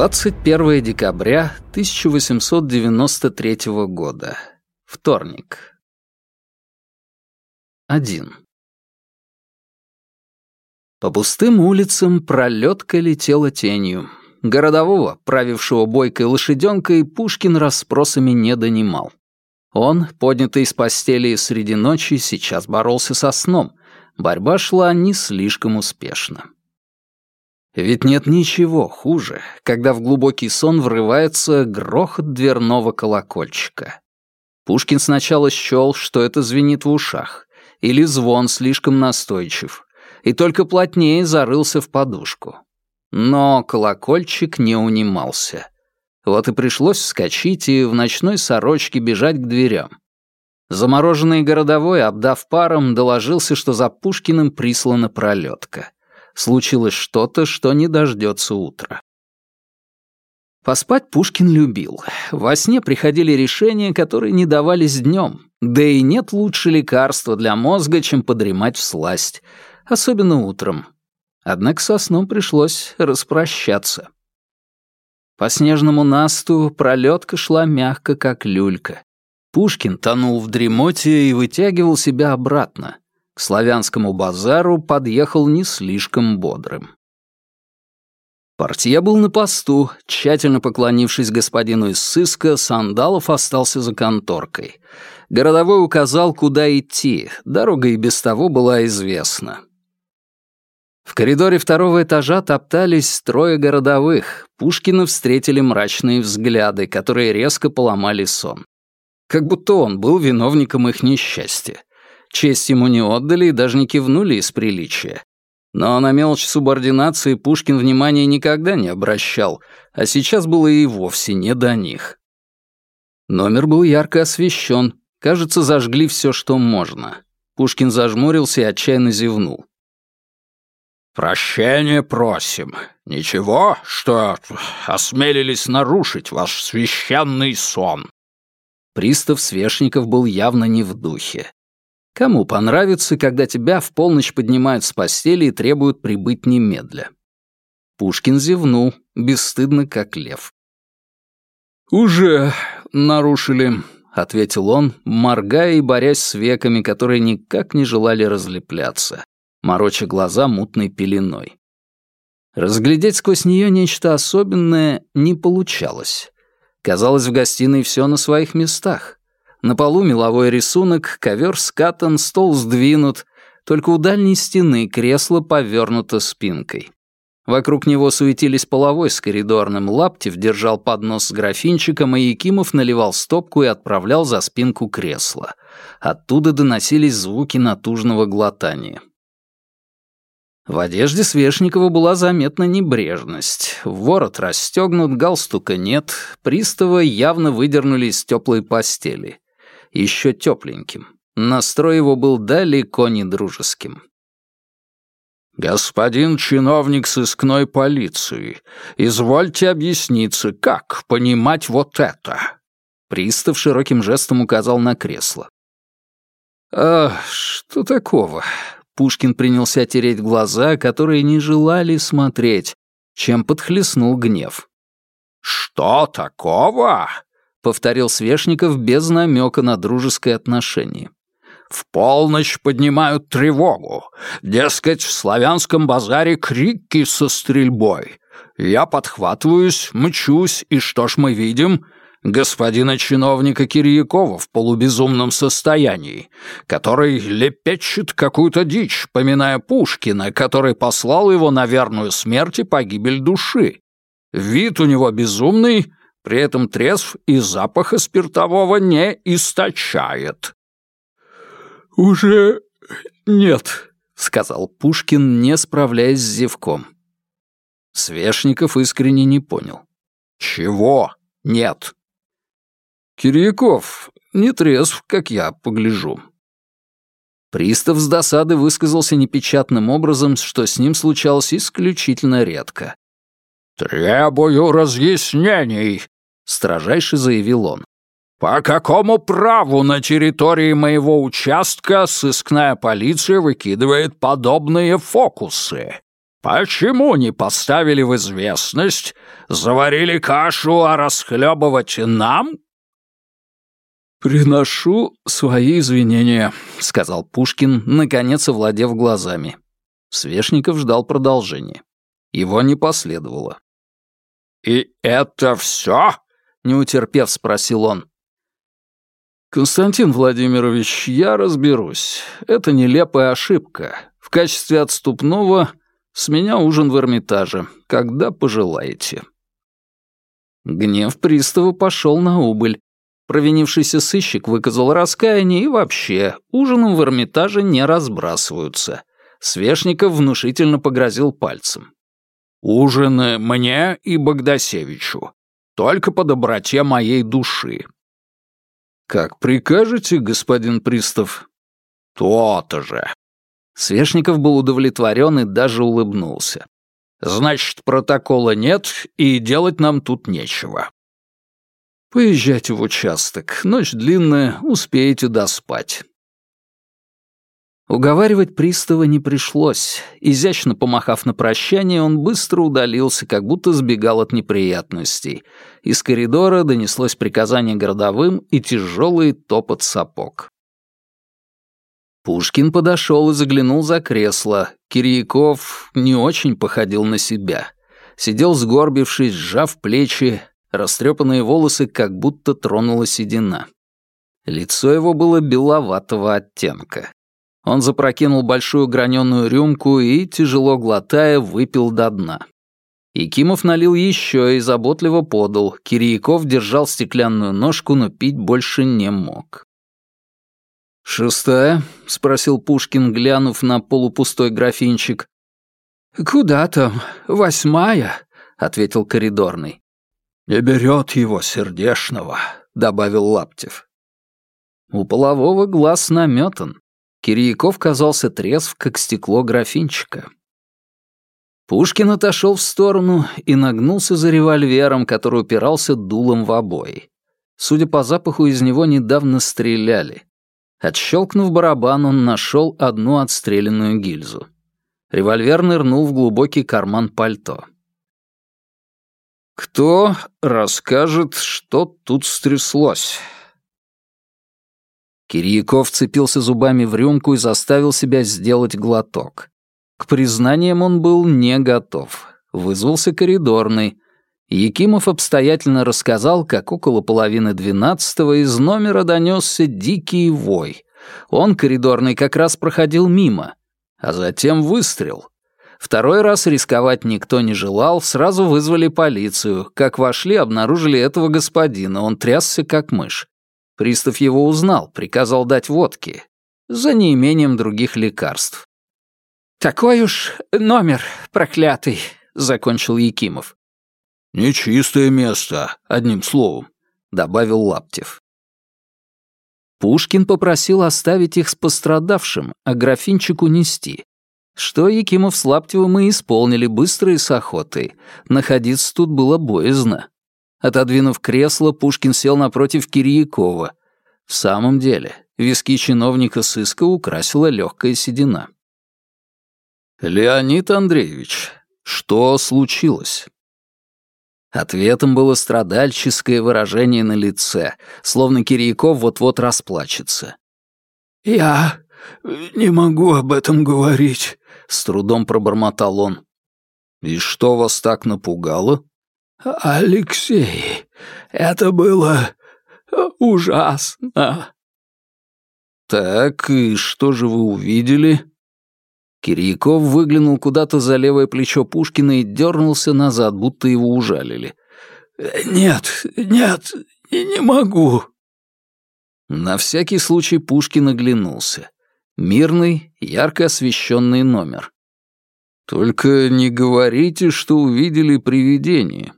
21 декабря 1893 года. Вторник. 1. По пустым улицам пролетка летела тенью. Городового, правившего бойкой лошаденкой, Пушкин расспросами не донимал. Он, поднятый из постели среди ночи, сейчас боролся со сном. Борьба шла не слишком успешно. Ведь нет ничего хуже, когда в глубокий сон врывается грохот дверного колокольчика. Пушкин сначала счел, что это звенит в ушах, или звон слишком настойчив, и только плотнее зарылся в подушку. Но колокольчик не унимался. Вот и пришлось вскочить и в ночной сорочке бежать к дверям. Замороженный городовой, обдав паром, доложился, что за Пушкиным прислана пролетка случилось что-то, что не дождется утра. Поспать Пушкин любил. Во сне приходили решения, которые не давались днем. Да и нет лучше лекарства для мозга, чем подремать в сласть. Особенно утром. Однако со сном пришлось распрощаться. По снежному насту пролетка шла мягко, как люлька. Пушкин тонул в дремоте и вытягивал себя обратно славянскому базару подъехал не слишком бодрым. Портье был на посту, тщательно поклонившись господину из сыска, Сандалов остался за конторкой. Городовой указал, куда идти, дорога и без того была известна. В коридоре второго этажа топтались трое городовых. Пушкина встретили мрачные взгляды, которые резко поломали сон. Как будто он был виновником их несчастья. Честь ему не отдали и даже не кивнули из приличия. Но на мелочь субординации Пушкин внимания никогда не обращал, а сейчас было и вовсе не до них. Номер был ярко освещен, кажется, зажгли все, что можно. Пушкин зажмурился и отчаянно зевнул. «Прощения просим. Ничего, что осмелились нарушить ваш священный сон». Пристав Свешников был явно не в духе. Кому понравится, когда тебя в полночь поднимают с постели и требуют прибыть немедля? Пушкин зевнул, бесстыдно, как лев. «Уже нарушили», — ответил он, моргая и борясь с веками, которые никак не желали разлепляться, мороча глаза мутной пеленой. Разглядеть сквозь нее нечто особенное не получалось. Казалось, в гостиной все на своих местах. На полу меловой рисунок, ковер скатан, стол сдвинут, только у дальней стены кресло повернуто спинкой. Вокруг него суетились половой с коридорным, Лаптев держал поднос с графинчиком, и Якимов наливал стопку и отправлял за спинку кресла. Оттуда доносились звуки натужного глотания. В одежде Свешникова была заметна небрежность. Ворот расстегнут, галстука нет, пристава явно выдернули из теплой постели еще тепленьким. Настрой его был далеко не дружеским. «Господин чиновник сыскной полиции, извольте объясниться, как понимать вот это?» Пристав широким жестом указал на кресло. «А что такого?» Пушкин принялся тереть глаза, которые не желали смотреть, чем подхлестнул гнев. «Что такого?» — повторил Свешников без намека на дружеское отношение. «В полночь поднимают тревогу. Дескать, в славянском базаре крики со стрельбой. Я подхватываюсь, мчусь, и что ж мы видим?» господина чиновника Кирьякова в полубезумном состоянии, который лепечет какую-то дичь, поминая Пушкина, который послал его на верную смерть и погибель души. Вид у него безумный, при этом трезв и запаха спиртового не источает». «Уже нет», — сказал Пушкин, не справляясь с зевком. Свешников искренне не понял. «Чего нет?» «Кирьяков не трезв, как я погляжу». Пристав с досады высказался непечатным образом, что с ним случалось исключительно редко. «Требую разъяснений», — строжайше заявил он. «По какому праву на территории моего участка сыскная полиция выкидывает подобные фокусы? Почему не поставили в известность? Заварили кашу, а расхлебывать нам?» «Приношу свои извинения», — сказал Пушкин, наконец овладев глазами. Свешников ждал продолжения. Его не последовало. «И это все?» — не утерпев, спросил он. «Константин Владимирович, я разберусь. Это нелепая ошибка. В качестве отступного с меня ужин в Эрмитаже, когда пожелаете». Гнев пристава пошел на убыль. Провинившийся сыщик выказал раскаяние и вообще, ужином в Эрмитаже не разбрасываются. Свешников внушительно погрозил пальцем. «Ужины мне и Богдасевичу. Только по доброте моей души». «Как прикажете, господин пристав?» «То-то же». Свешников был удовлетворен и даже улыбнулся. «Значит, протокола нет, и делать нам тут нечего». «Поезжайте в участок. Ночь длинная, успеете доспать. Уговаривать пристава не пришлось. Изящно помахав на прощание, он быстро удалился, как будто сбегал от неприятностей. Из коридора донеслось приказание городовым и тяжелый топот сапог. Пушкин подошел и заглянул за кресло. Кирьяков не очень походил на себя. Сидел сгорбившись, сжав плечи, растрепанные волосы как будто тронула седина. Лицо его было беловатого оттенка. Он запрокинул большую граненую рюмку и, тяжело глотая, выпил до дна. Якимов налил еще и заботливо подал. Кирияков держал стеклянную ножку, но пить больше не мог. «Шестая?» — спросил Пушкин, глянув на полупустой графинчик. «Куда там? Восьмая?» — ответил коридорный. «Не берет его сердешного», — добавил Лаптев. У полового глаз наметан. Кирьяков казался трезв, как стекло графинчика. Пушкин отошел в сторону и нагнулся за револьвером, который упирался дулом в обои. Судя по запаху, из него недавно стреляли. Отщелкнув барабан, он нашел одну отстрелянную гильзу. Револьвер нырнул в глубокий карман пальто. «Кто расскажет, что тут стряслось?» Кирьяков вцепился зубами в рюмку и заставил себя сделать глоток. К признаниям он был не готов. Вызвался коридорный. Якимов обстоятельно рассказал, как около половины двенадцатого из номера донесся дикий вой. Он, коридорный, как раз проходил мимо. А затем выстрел. Второй раз рисковать никто не желал, сразу вызвали полицию. Как вошли, обнаружили этого господина, он трясся как мышь. Пристав его узнал, приказал дать водки. За неимением других лекарств. «Такой уж номер проклятый», — закончил Якимов. «Нечистое место, одним словом», — добавил Лаптев. Пушкин попросил оставить их с пострадавшим, а графинчик унести. Что Якимов с Лаптевым и исполнили быстро и с охотой. Находиться тут было боязно. Отодвинув кресло, Пушкин сел напротив Кирьякова. В самом деле, виски чиновника сыска украсила легкая седина. «Леонид Андреевич, что случилось?» Ответом было страдальческое выражение на лице, словно Кирьяков вот-вот расплачется. «Я не могу об этом говорить», — с трудом пробормотал он. «И что вас так напугало?» «Алексей, это было ужасно». «Так, и что же вы увидели?» Кирьяков выглянул куда-то за левое плечо Пушкина и дернулся назад, будто его ужалили. «Нет, нет, не могу». На всякий случай Пушкин оглянулся. Мирный, ярко освещенный номер. «Только не говорите, что увидели привидение»,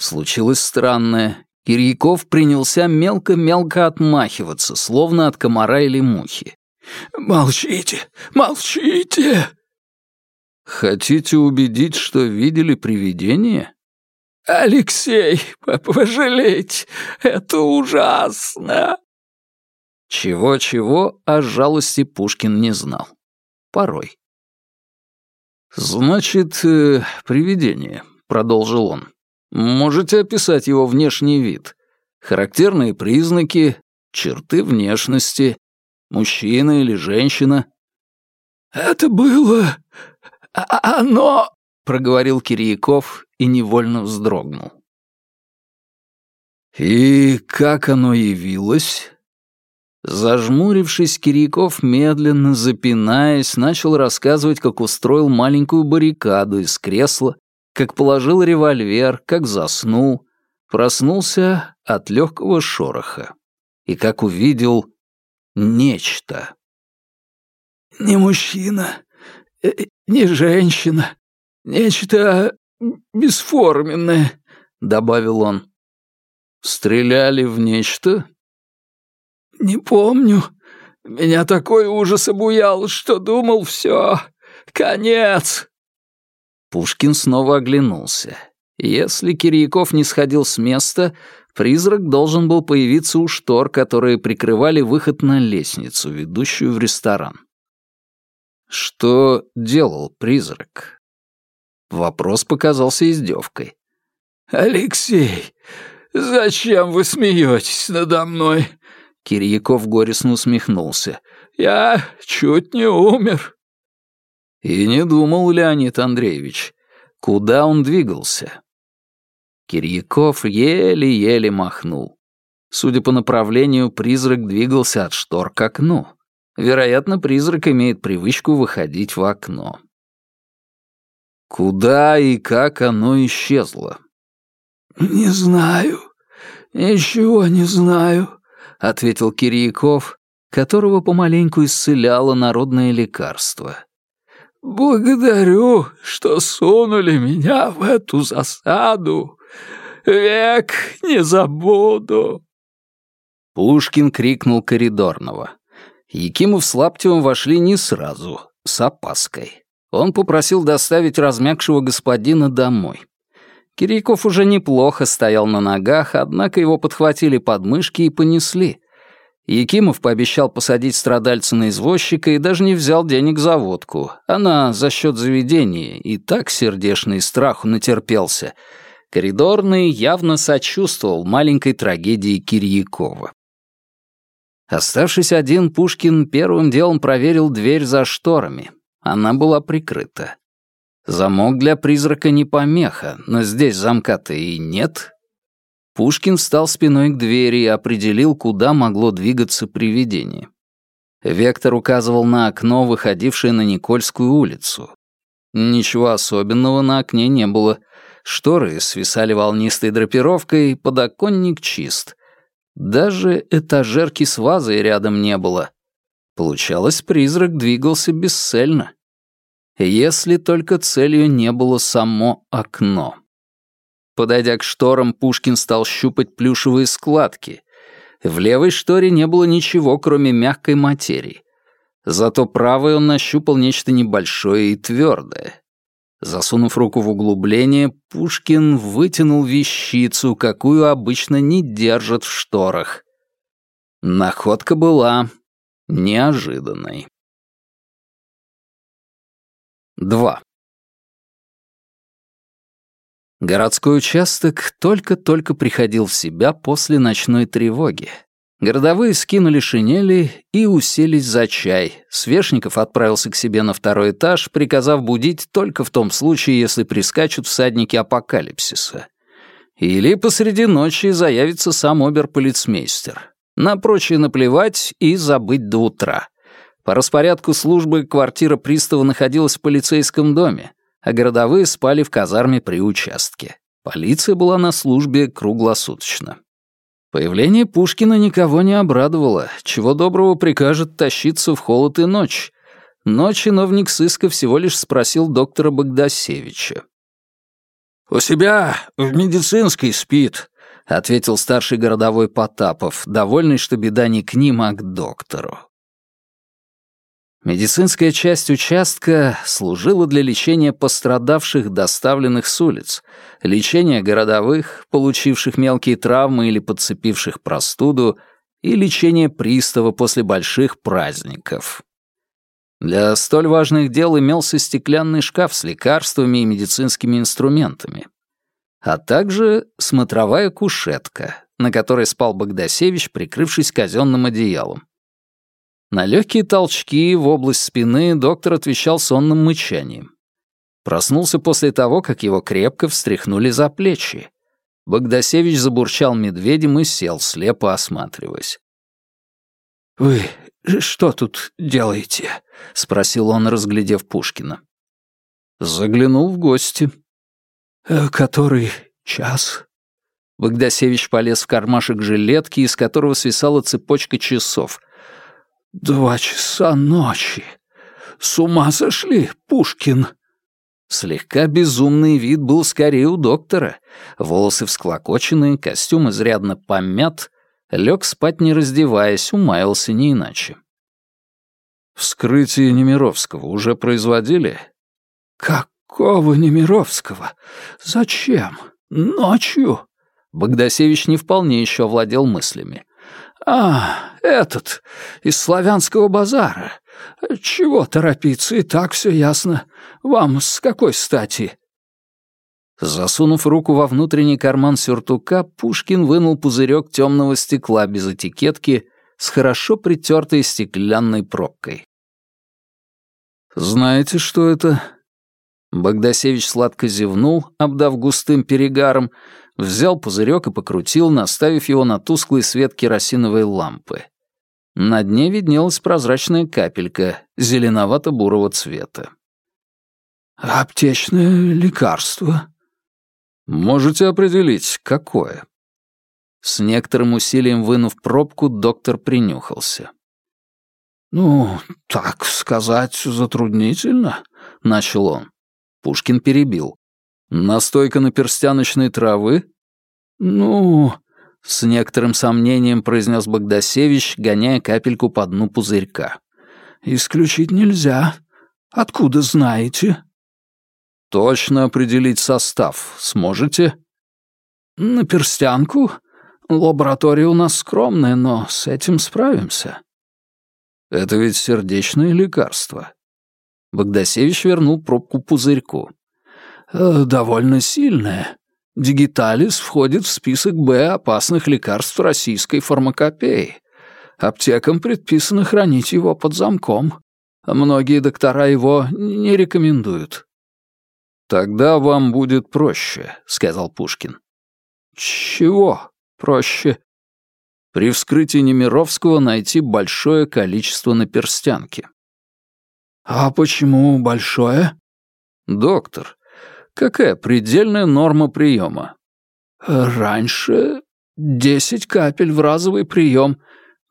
Случилось странное. Кирьяков принялся мелко-мелко отмахиваться, словно от комара или мухи. «Молчите! Молчите!» «Хотите убедить, что видели привидение?» «Алексей, пожалеть, это ужасно!» Чего-чего, а жалости Пушкин не знал. Порой. «Значит, э, привидение», — продолжил он. «Можете описать его внешний вид? Характерные признаки, черты внешности, мужчина или женщина?» «Это было... А, а, оно...» — проговорил Кирияков и невольно вздрогнул. «И как оно явилось?» Зажмурившись, Кирьяков, медленно запинаясь, начал рассказывать, как устроил маленькую баррикаду из кресла, как положил револьвер, как заснул, проснулся от легкого шороха и как увидел нечто. «Не мужчина, э, не женщина, нечто бесформенное», — добавил он. «Стреляли в нечто?» «Не помню. Меня такой ужас обуял, что думал, все, конец». Пушкин снова оглянулся. Если Кирьяков не сходил с места, призрак должен был появиться у штор, которые прикрывали выход на лестницу, ведущую в ресторан. Что делал призрак? Вопрос показался издевкой. «Алексей, зачем вы смеетесь надо мной? Кирьяков горестно усмехнулся. «Я чуть не умер». И не думал Леонид Андреевич, куда он двигался. Кирьяков еле-еле махнул. Судя по направлению, призрак двигался от штор к окну. Вероятно, призрак имеет привычку выходить в окно. Куда и как оно исчезло? «Не знаю. Ничего не знаю», — ответил Кирьяков, которого помаленьку исцеляло народное лекарство. «Благодарю, что сунули меня в эту засаду. Век не забуду». Пушкин крикнул коридорного. Якимов с Лаптевым вошли не сразу, с опаской. Он попросил доставить размягшего господина домой. Кирейков уже неплохо стоял на ногах, однако его подхватили подмышки и понесли. Якимов пообещал посадить страдальца на извозчика и даже не взял денег за водку. Она за счет заведения и так сердешный страху натерпелся. Коридорный явно сочувствовал маленькой трагедии Кирьякова. Оставшись один, Пушкин первым делом проверил дверь за шторами. Она была прикрыта. Замок для призрака не помеха, но здесь замка-то и нет. Пушкин встал спиной к двери и определил, куда могло двигаться привидение. Вектор указывал на окно, выходившее на Никольскую улицу. Ничего особенного на окне не было. Шторы свисали волнистой драпировкой, подоконник чист. Даже этажерки с вазой рядом не было. Получалось, призрак двигался бесцельно если только целью не было само окно. Подойдя к шторам, Пушкин стал щупать плюшевые складки. В левой шторе не было ничего, кроме мягкой материи. Зато правой он нащупал нечто небольшое и твердое. Засунув руку в углубление, Пушкин вытянул вещицу, какую обычно не держат в шторах. Находка была неожиданной. 2. Городской участок только-только приходил в себя после ночной тревоги. Городовые скинули шинели и уселись за чай. Свешников отправился к себе на второй этаж, приказав будить только в том случае, если прискачут всадники апокалипсиса. Или посреди ночи заявится сам оберполицмейстер. На прочее наплевать и забыть до утра. По распорядку службы квартира пристава находилась в полицейском доме, а городовые спали в казарме при участке. Полиция была на службе круглосуточно. Появление Пушкина никого не обрадовало, чего доброго прикажет тащиться в холод и ночь. Но чиновник сыска всего лишь спросил доктора Богдасевича. «У себя в медицинской спит», — ответил старший городовой Потапов, довольный, что беда не к ним, а к доктору. Медицинская часть участка служила для лечения пострадавших, доставленных с улиц, лечения городовых, получивших мелкие травмы или подцепивших простуду, и лечения пристава после больших праздников. Для столь важных дел имелся стеклянный шкаф с лекарствами и медицинскими инструментами, а также смотровая кушетка, на которой спал Богдасевич, прикрывшись казенным одеялом. На легкие толчки в область спины доктор отвечал сонным мычанием. Проснулся после того, как его крепко встряхнули за плечи. Богдасевич забурчал медведем и сел, слепо осматриваясь. «Вы что тут делаете?» — спросил он, разглядев Пушкина. Заглянул в гости. «Э, «Который час?» Богдасевич полез в кармашек жилетки, из которого свисала цепочка часов. «Два часа ночи. С ума сошли, Пушкин!» Слегка безумный вид был скорее у доктора. Волосы всклокочены, костюм изрядно помят. Лег спать не раздеваясь, умаялся не иначе. «Вскрытие Немировского уже производили?» «Какого Немировского? Зачем? Ночью?» Богдасевич не вполне еще овладел мыслями. «А, этот, из славянского базара. Чего торопиться, и так все ясно. Вам с какой стати?» Засунув руку во внутренний карман сюртука, Пушкин вынул пузырек темного стекла без этикетки с хорошо притертой стеклянной пробкой. «Знаете, что это?» Богдасевич сладко зевнул, обдав густым перегаром, взял пузырек и покрутил, наставив его на тусклый свет керосиновой лампы. На дне виднелась прозрачная капелька зеленовато-бурого цвета. «Аптечное лекарство». «Можете определить, какое?» С некоторым усилием вынув пробку, доктор принюхался. «Ну, так сказать, затруднительно», — начал он. Пушкин перебил. «Настойка на перстяночной травы?» «Ну...» — с некоторым сомнением произнес Богдасевич, гоняя капельку по дну пузырька. «Исключить нельзя. Откуда знаете?» «Точно определить состав сможете?» «На перстянку? Лаборатория у нас скромная, но с этим справимся». «Это ведь сердечное лекарство». Богдасевич вернул пробку пузырьку. Э, довольно сильное. Дигиталис входит в список Б опасных лекарств российской фармакопеи. Аптекам предписано хранить его под замком. Многие доктора его не рекомендуют. «Тогда вам будет проще», — сказал Пушкин. «Чего проще?» При вскрытии Немировского найти большое количество на перстянке. «А почему большое?» «Доктор, Какая предельная норма приема? Раньше десять капель в разовый прием.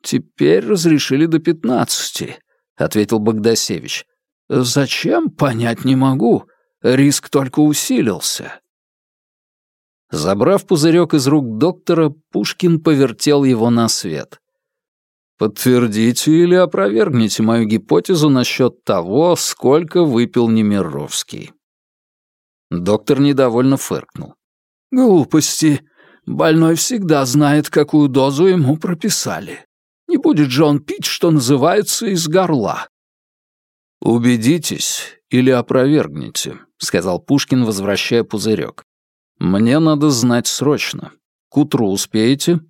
Теперь разрешили до пятнадцати, ответил Богдасевич. Зачем, понять не могу. Риск только усилился. Забрав пузырек из рук доктора, Пушкин повертел его на свет. «Подтвердите или опровергните мою гипотезу насчет того, сколько выпил Немировский». Доктор недовольно фыркнул. «Глупости. Больной всегда знает, какую дозу ему прописали. Не будет же он пить, что называется, из горла». «Убедитесь или опровергните», — сказал Пушкин, возвращая пузырек. «Мне надо знать срочно. К утру успеете?»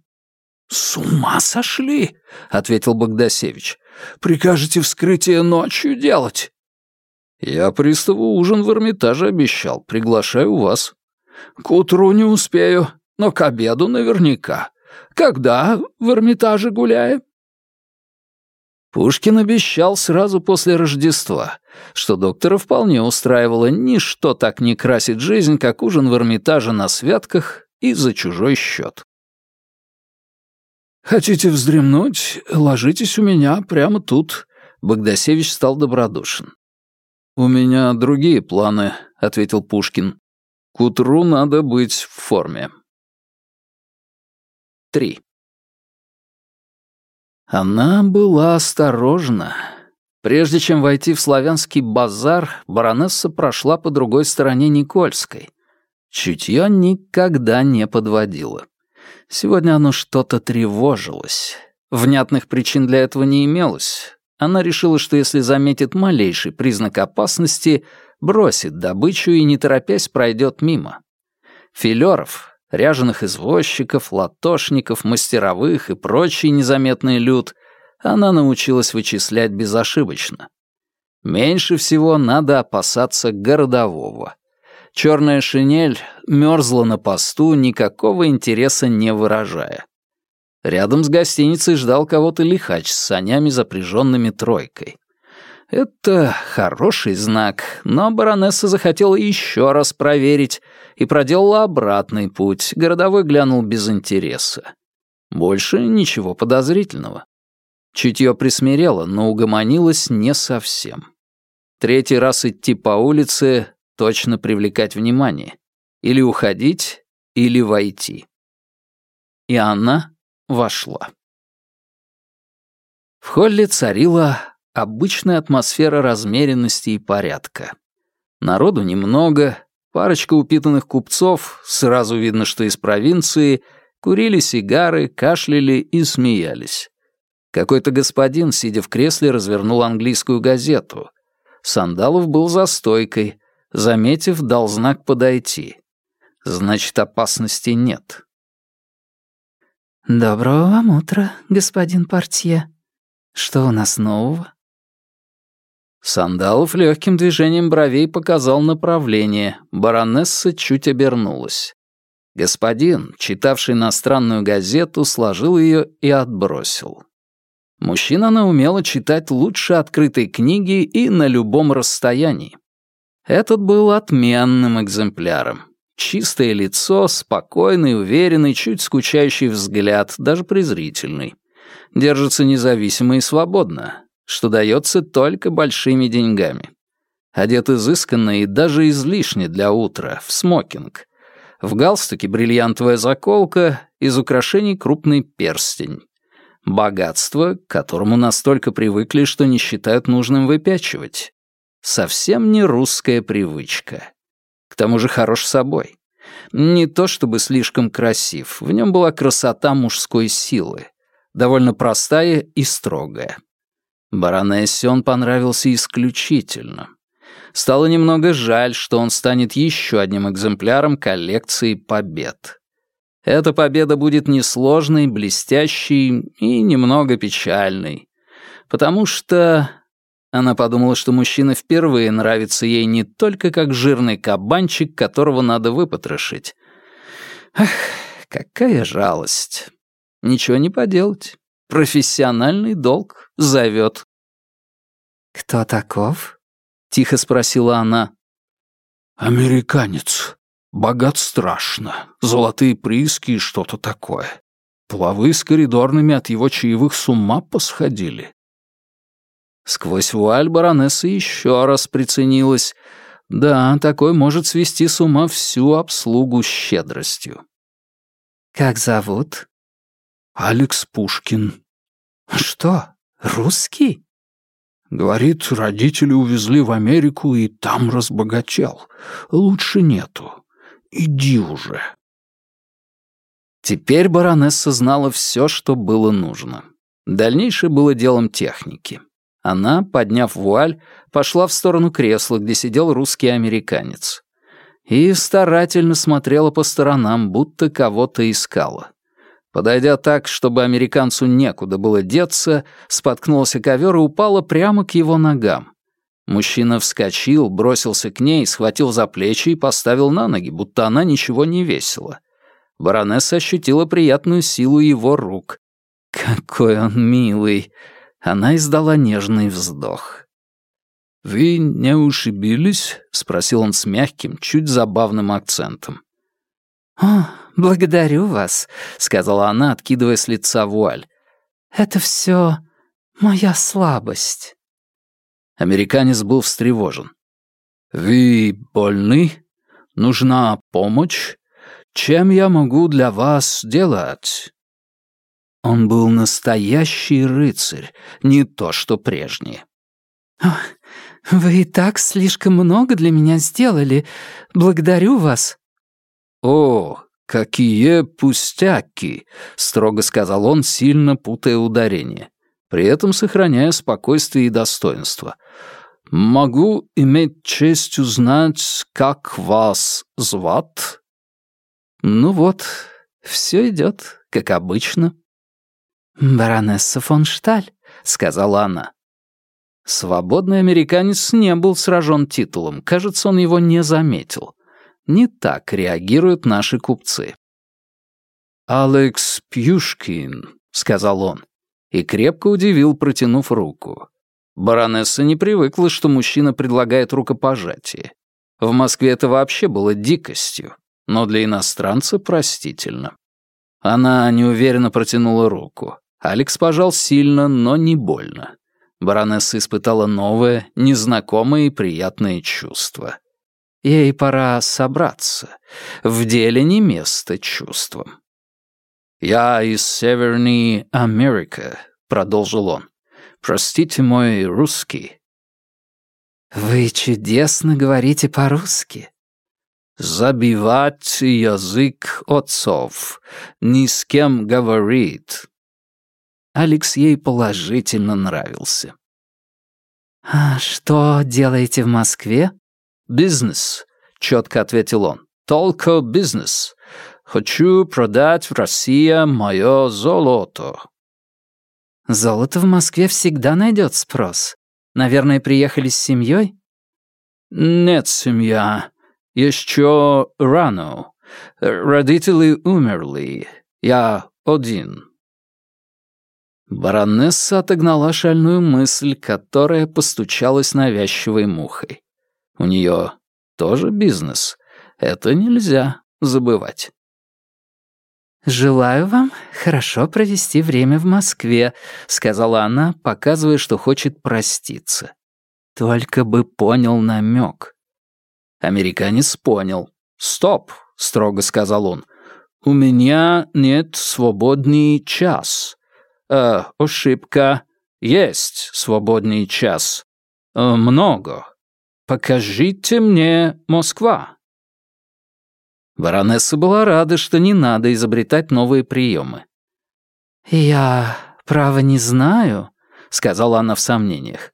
«С ума сошли!» — ответил Богдасевич. «Прикажете вскрытие ночью делать?» «Я приставу ужин в Эрмитаже обещал. Приглашаю вас». «К утру не успею, но к обеду наверняка. Когда в Эрмитаже гуляем?» Пушкин обещал сразу после Рождества, что доктора вполне устраивало ничто так не красит жизнь, как ужин в Эрмитаже на святках и за чужой счет. «Хотите вздремнуть? Ложитесь у меня прямо тут», — Богдасевич стал добродушен. «У меня другие планы», — ответил Пушкин. «К утру надо быть в форме». 3. Она была осторожна. Прежде чем войти в славянский базар, баронесса прошла по другой стороне Никольской. Чутье никогда не подводило. Сегодня оно что-то тревожилось. Внятных причин для этого не имелось. Она решила, что если заметит малейший признак опасности, бросит добычу и, не торопясь, пройдет мимо. Филеров, ряженых извозчиков, латошников, мастеровых и прочий незаметный люд она научилась вычислять безошибочно. Меньше всего надо опасаться городового. Черная шинель мерзла на посту, никакого интереса не выражая. Рядом с гостиницей ждал кого-то лихач с санями, запряженными тройкой. Это хороший знак, но баронесса захотела еще раз проверить и проделала обратный путь. Городовой глянул без интереса. Больше ничего подозрительного. Чутье присмирело, но угомонилось не совсем. Третий раз идти по улице — точно привлекать внимание. Или уходить, или войти. И она вошла. В холле царила обычная атмосфера размеренности и порядка. Народу немного, парочка упитанных купцов, сразу видно, что из провинции, курили сигары, кашляли и смеялись. Какой-то господин, сидя в кресле, развернул английскую газету. Сандалов был за стойкой, заметив, дал знак подойти. Значит, опасности нет. «Доброго вам утра, господин портье. Что у нас нового?» Сандалов легким движением бровей показал направление. Баронесса чуть обернулась. Господин, читавший иностранную газету, сложил ее и отбросил. Мужчина она умела читать лучше открытой книги и на любом расстоянии. Этот был отменным экземпляром. Чистое лицо, спокойный, уверенный, чуть скучающий взгляд, даже презрительный. Держится независимо и свободно, что дается только большими деньгами. Одет изысканно и даже излишне для утра, в смокинг. В галстуке бриллиантовая заколка, из украшений крупный перстень. Богатство, к которому настолько привыкли, что не считают нужным выпячивать. Совсем не русская привычка. К тому же хорош собой. Не то чтобы слишком красив, в нем была красота мужской силы, довольно простая и строгая. Баронессе он понравился исключительно. Стало немного жаль, что он станет еще одним экземпляром коллекции побед. Эта победа будет несложной, блестящей и немного печальной, потому что она подумала, что мужчина впервые нравится ей не только как жирный кабанчик, которого надо выпотрошить. Ах, какая жалость. Ничего не поделать. Профессиональный долг зовет. «Кто таков?» — тихо спросила она. «Американец. Богат страшно. Золотые прииски и что-то такое. Плавы с коридорными от его чаевых с ума посходили. Сквозь вуаль баронесса еще раз приценилась. Да, такой может свести с ума всю обслугу щедростью. «Как зовут?» «Алекс Пушкин». «Что, русский?» Говорит, родители увезли в Америку и там разбогател. Лучше нету. Иди уже. Теперь баронесса знала все, что было нужно. Дальнейшее было делом техники. Она, подняв вуаль, пошла в сторону кресла, где сидел русский американец. И старательно смотрела по сторонам, будто кого-то искала. Подойдя так, чтобы американцу некуда было деться, споткнулся ковер и упала прямо к его ногам. Мужчина вскочил, бросился к ней, схватил за плечи и поставил на ноги, будто она ничего не весила. Баронесса ощутила приятную силу его рук. «Какой он милый!» Она издала нежный вздох. «Вы не ушибились?» — спросил он с мягким, чуть забавным акцентом. «О, благодарю вас», — сказала она, откидывая с лица вуаль. «Это все моя слабость». Американец был встревожен. «Вы больны? Нужна помощь? Чем я могу для вас делать?» Он был настоящий рыцарь, не то что прежний. «Вы и так слишком много для меня сделали. Благодарю вас». «О, какие пустяки!» — строго сказал он, сильно путая ударение. при этом сохраняя спокойствие и достоинство. «Могу иметь честь узнать, как вас звать?» «Ну вот, все идет, как обычно». «Баронесса фон Шталь», — сказала она. Свободный американец не был сражен титулом, кажется, он его не заметил. Не так реагируют наши купцы. «Алекс Пьюшкин», — сказал он, и крепко удивил, протянув руку. Баронесса не привыкла, что мужчина предлагает рукопожатие. В Москве это вообще было дикостью, но для иностранца простительно. Она неуверенно протянула руку. Алекс пожал сильно, но не больно. Баронесса испытала новое, незнакомое и приятное чувство. Ей пора собраться. В деле не место чувствам. «Я из Северной Америки», — продолжил он. «Простите мой русский». «Вы чудесно говорите по-русски». «Забивать язык отцов. Ни с кем говорит». Алекс ей положительно нравился. «А что делаете в Москве?» «Бизнес», — четко ответил он. «Только бизнес. Хочу продать в России мое золото». «Золото в Москве всегда найдет спрос. Наверное, приехали с семьей?» «Нет, семья. Еще рано. Родители умерли. Я один». Баронесса отогнала шальную мысль, которая постучалась навязчивой мухой. У нее тоже бизнес. Это нельзя забывать. «Желаю вам хорошо провести время в Москве», — сказала она, показывая, что хочет проститься. Только бы понял намек. Американец понял. «Стоп», — строго сказал он. «У меня нет свободный час. Э, ошибка. Есть свободный час. Э, много. Покажите мне Москва». Баронесса была рада, что не надо изобретать новые приемы. «Я, право, не знаю», — сказала она в сомнениях.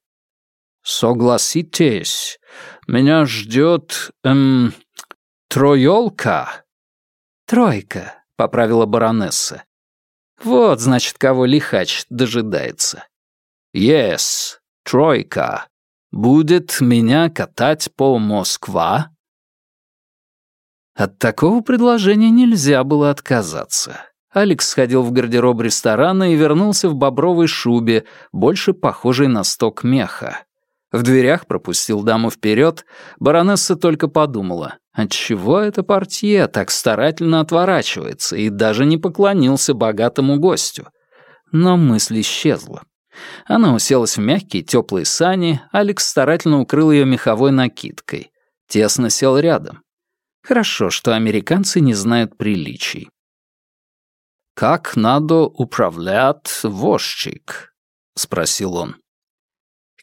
«Согласитесь, меня ждет, эм, троёлка». «Тройка», — поправила баронесса. «Вот, значит, кого лихач дожидается». «Yes, тройка. Будет меня катать по Москва?» От такого предложения нельзя было отказаться. Алекс сходил в гардероб ресторана и вернулся в бобровой шубе, больше похожей на сток меха. В дверях пропустил даму вперед, баронесса только подумала, отчего это портье так старательно отворачивается и даже не поклонился богатому гостю. Но мысль исчезла. Она уселась в мягкие теплые сани, Алекс старательно укрыл ее меховой накидкой. Тесно сел рядом. Хорошо, что американцы не знают приличий. «Как надо управлять возчик?» — спросил он.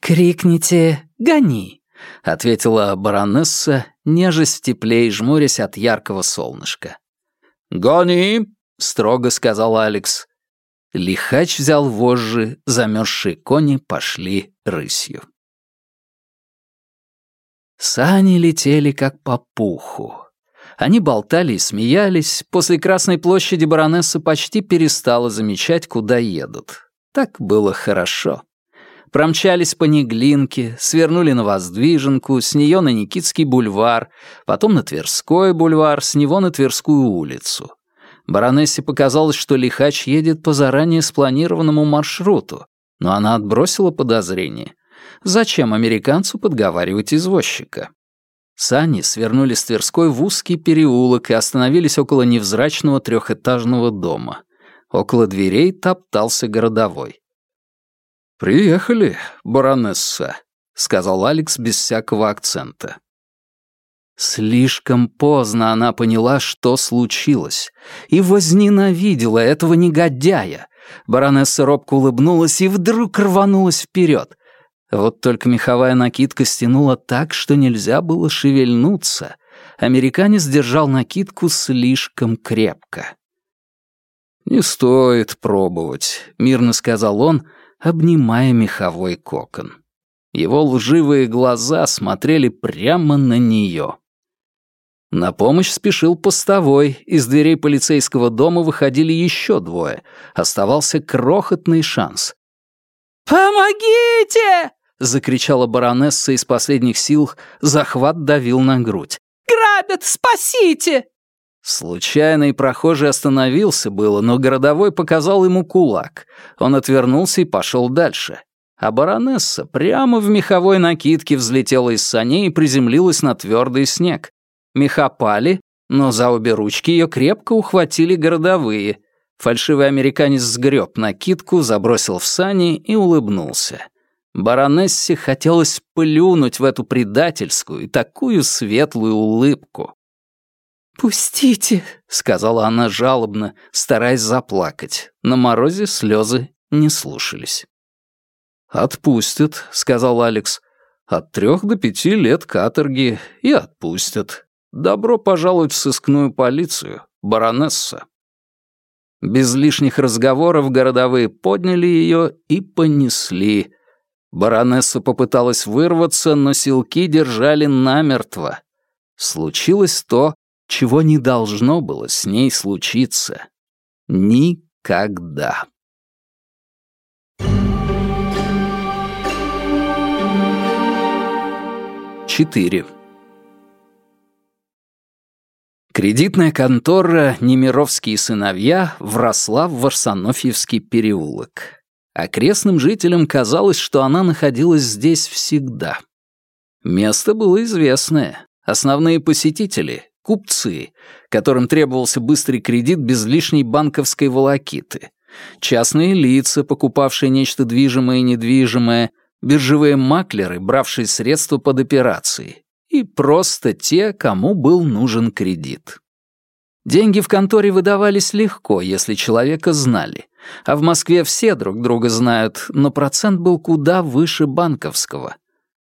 «Крикните «Гони!» — ответила баронесса, нежесть в тепле и жмурясь от яркого солнышка. «Гони!» — строго сказал Алекс. Лихач взял вожжи, замерзшие кони пошли рысью. Сани летели как по пуху. Они болтали и смеялись. После Красной площади баронесса почти перестала замечать, куда едут. Так было хорошо. Промчались по Неглинке, свернули на Воздвиженку, с нее на Никитский бульвар, потом на Тверской бульвар, с него на Тверскую улицу. Баронессе показалось, что лихач едет по заранее спланированному маршруту, но она отбросила подозрение. Зачем американцу подговаривать извозчика? Сани свернули с Тверской в узкий переулок и остановились около невзрачного трехэтажного дома. Около дверей топтался городовой. «Приехали, баронесса», — сказал Алекс без всякого акцента. Слишком поздно она поняла, что случилось, и возненавидела этого негодяя. Баронесса робко улыбнулась и вдруг рванулась вперед. Вот только меховая накидка стянула так, что нельзя было шевельнуться. Американец держал накидку слишком крепко. «Не стоит пробовать», — мирно сказал он, обнимая меховой кокон. Его лживые глаза смотрели прямо на нее. На помощь спешил постовой, из дверей полицейского дома выходили еще двое. Оставался крохотный шанс. «Помогите!» — закричала баронесса из последних сил, захват давил на грудь. «Грабят! Спасите!» Случайный прохожий остановился было, но городовой показал ему кулак. Он отвернулся и пошел дальше. А баронесса прямо в меховой накидке взлетела из саней и приземлилась на твердый снег. Меха пали, но за обе ручки ее крепко ухватили городовые. Фальшивый американец сгреб накидку, забросил в сани и улыбнулся. Баронессе хотелось плюнуть в эту предательскую и такую светлую улыбку. «Пустите», — сказала она жалобно, стараясь заплакать. На морозе слезы не слушались. «Отпустят», — сказал Алекс. «От трех до пяти лет каторги и отпустят. Добро пожаловать в сыскную полицию, баронесса». Без лишних разговоров городовые подняли ее и понесли. Баронесса попыталась вырваться, но силки держали намертво. Случилось то, чего не должно было с ней случиться. Никогда. Четыре. Кредитная контора «Немировские сыновья» вросла в Варсонофьевский переулок. Окрестным жителям казалось, что она находилась здесь всегда. Место было известное. Основные посетители — купцы, которым требовался быстрый кредит без лишней банковской волокиты, частные лица, покупавшие нечто движимое и недвижимое, биржевые маклеры, бравшие средства под операции, и просто те, кому был нужен кредит. Деньги в конторе выдавались легко, если человека знали. А в Москве все друг друга знают, но процент был куда выше банковского.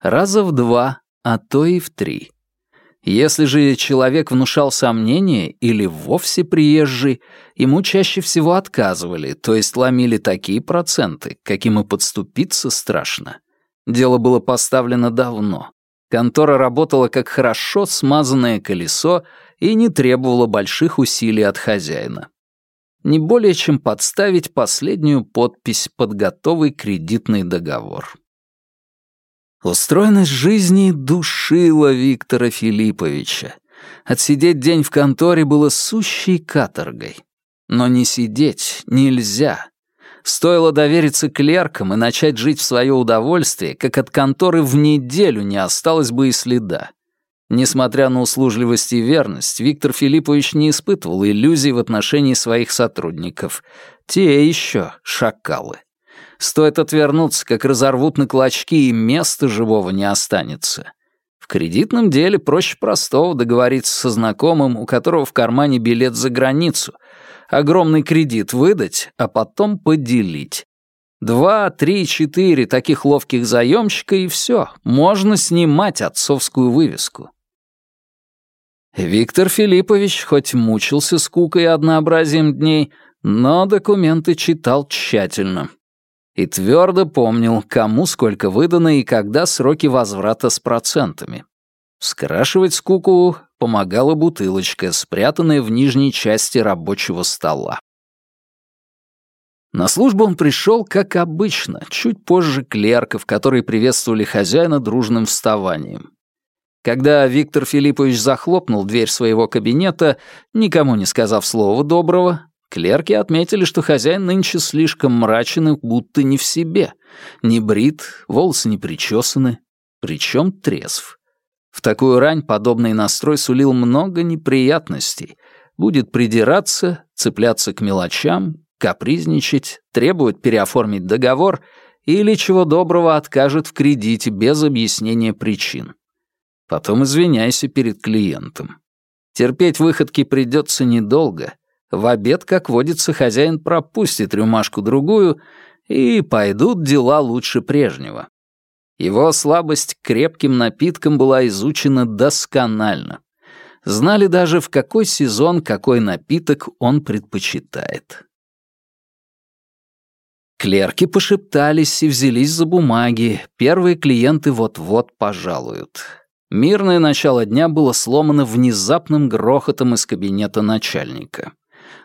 Раза в два, а то и в три. Если же человек внушал сомнения или вовсе приезжий, ему чаще всего отказывали, то есть ломили такие проценты, каким и подступиться страшно. Дело было поставлено давно. Контора работала как хорошо смазанное колесо и не требовала больших усилий от хозяина. Не более чем подставить последнюю подпись под готовый кредитный договор. Устроенность жизни душила Виктора Филипповича. Отсидеть день в конторе было сущей каторгой. Но не сидеть нельзя. Стоило довериться клеркам и начать жить в свое удовольствие, как от конторы в неделю не осталось бы и следа. Несмотря на услужливость и верность, Виктор Филиппович не испытывал иллюзий в отношении своих сотрудников. Те еще шакалы. Стоит отвернуться, как разорвут на клочки, и места живого не останется. В кредитном деле проще простого договориться со знакомым, у которого в кармане билет за границу — огромный кредит выдать, а потом поделить. Два, три, четыре таких ловких заемщика и все, можно снимать отцовскую вывеску. Виктор Филиппович хоть мучился скукой и однообразием дней, но документы читал тщательно. И твердо помнил, кому сколько выдано и когда сроки возврата с процентами. Скрашивать скуку помогала бутылочка, спрятанная в нижней части рабочего стола. На службу он пришел, как обычно, чуть позже клерков, которые приветствовали хозяина дружным вставанием. Когда Виктор Филиппович захлопнул дверь своего кабинета, никому не сказав слова доброго, клерки отметили, что хозяин нынче слишком мрачен и будто не в себе. Не брит, волосы не причесаны, причем трезв. В такую рань подобный настрой сулил много неприятностей. Будет придираться, цепляться к мелочам, капризничать, требовать переоформить договор или, чего доброго, откажет в кредите без объяснения причин. Потом извиняйся перед клиентом. Терпеть выходки придется недолго. В обед, как водится, хозяин пропустит рюмашку-другую, и пойдут дела лучше прежнего. Его слабость к крепким напиткам была изучена досконально. Знали даже, в какой сезон какой напиток он предпочитает. Клерки пошептались и взялись за бумаги, первые клиенты вот-вот пожалуют. Мирное начало дня было сломано внезапным грохотом из кабинета начальника.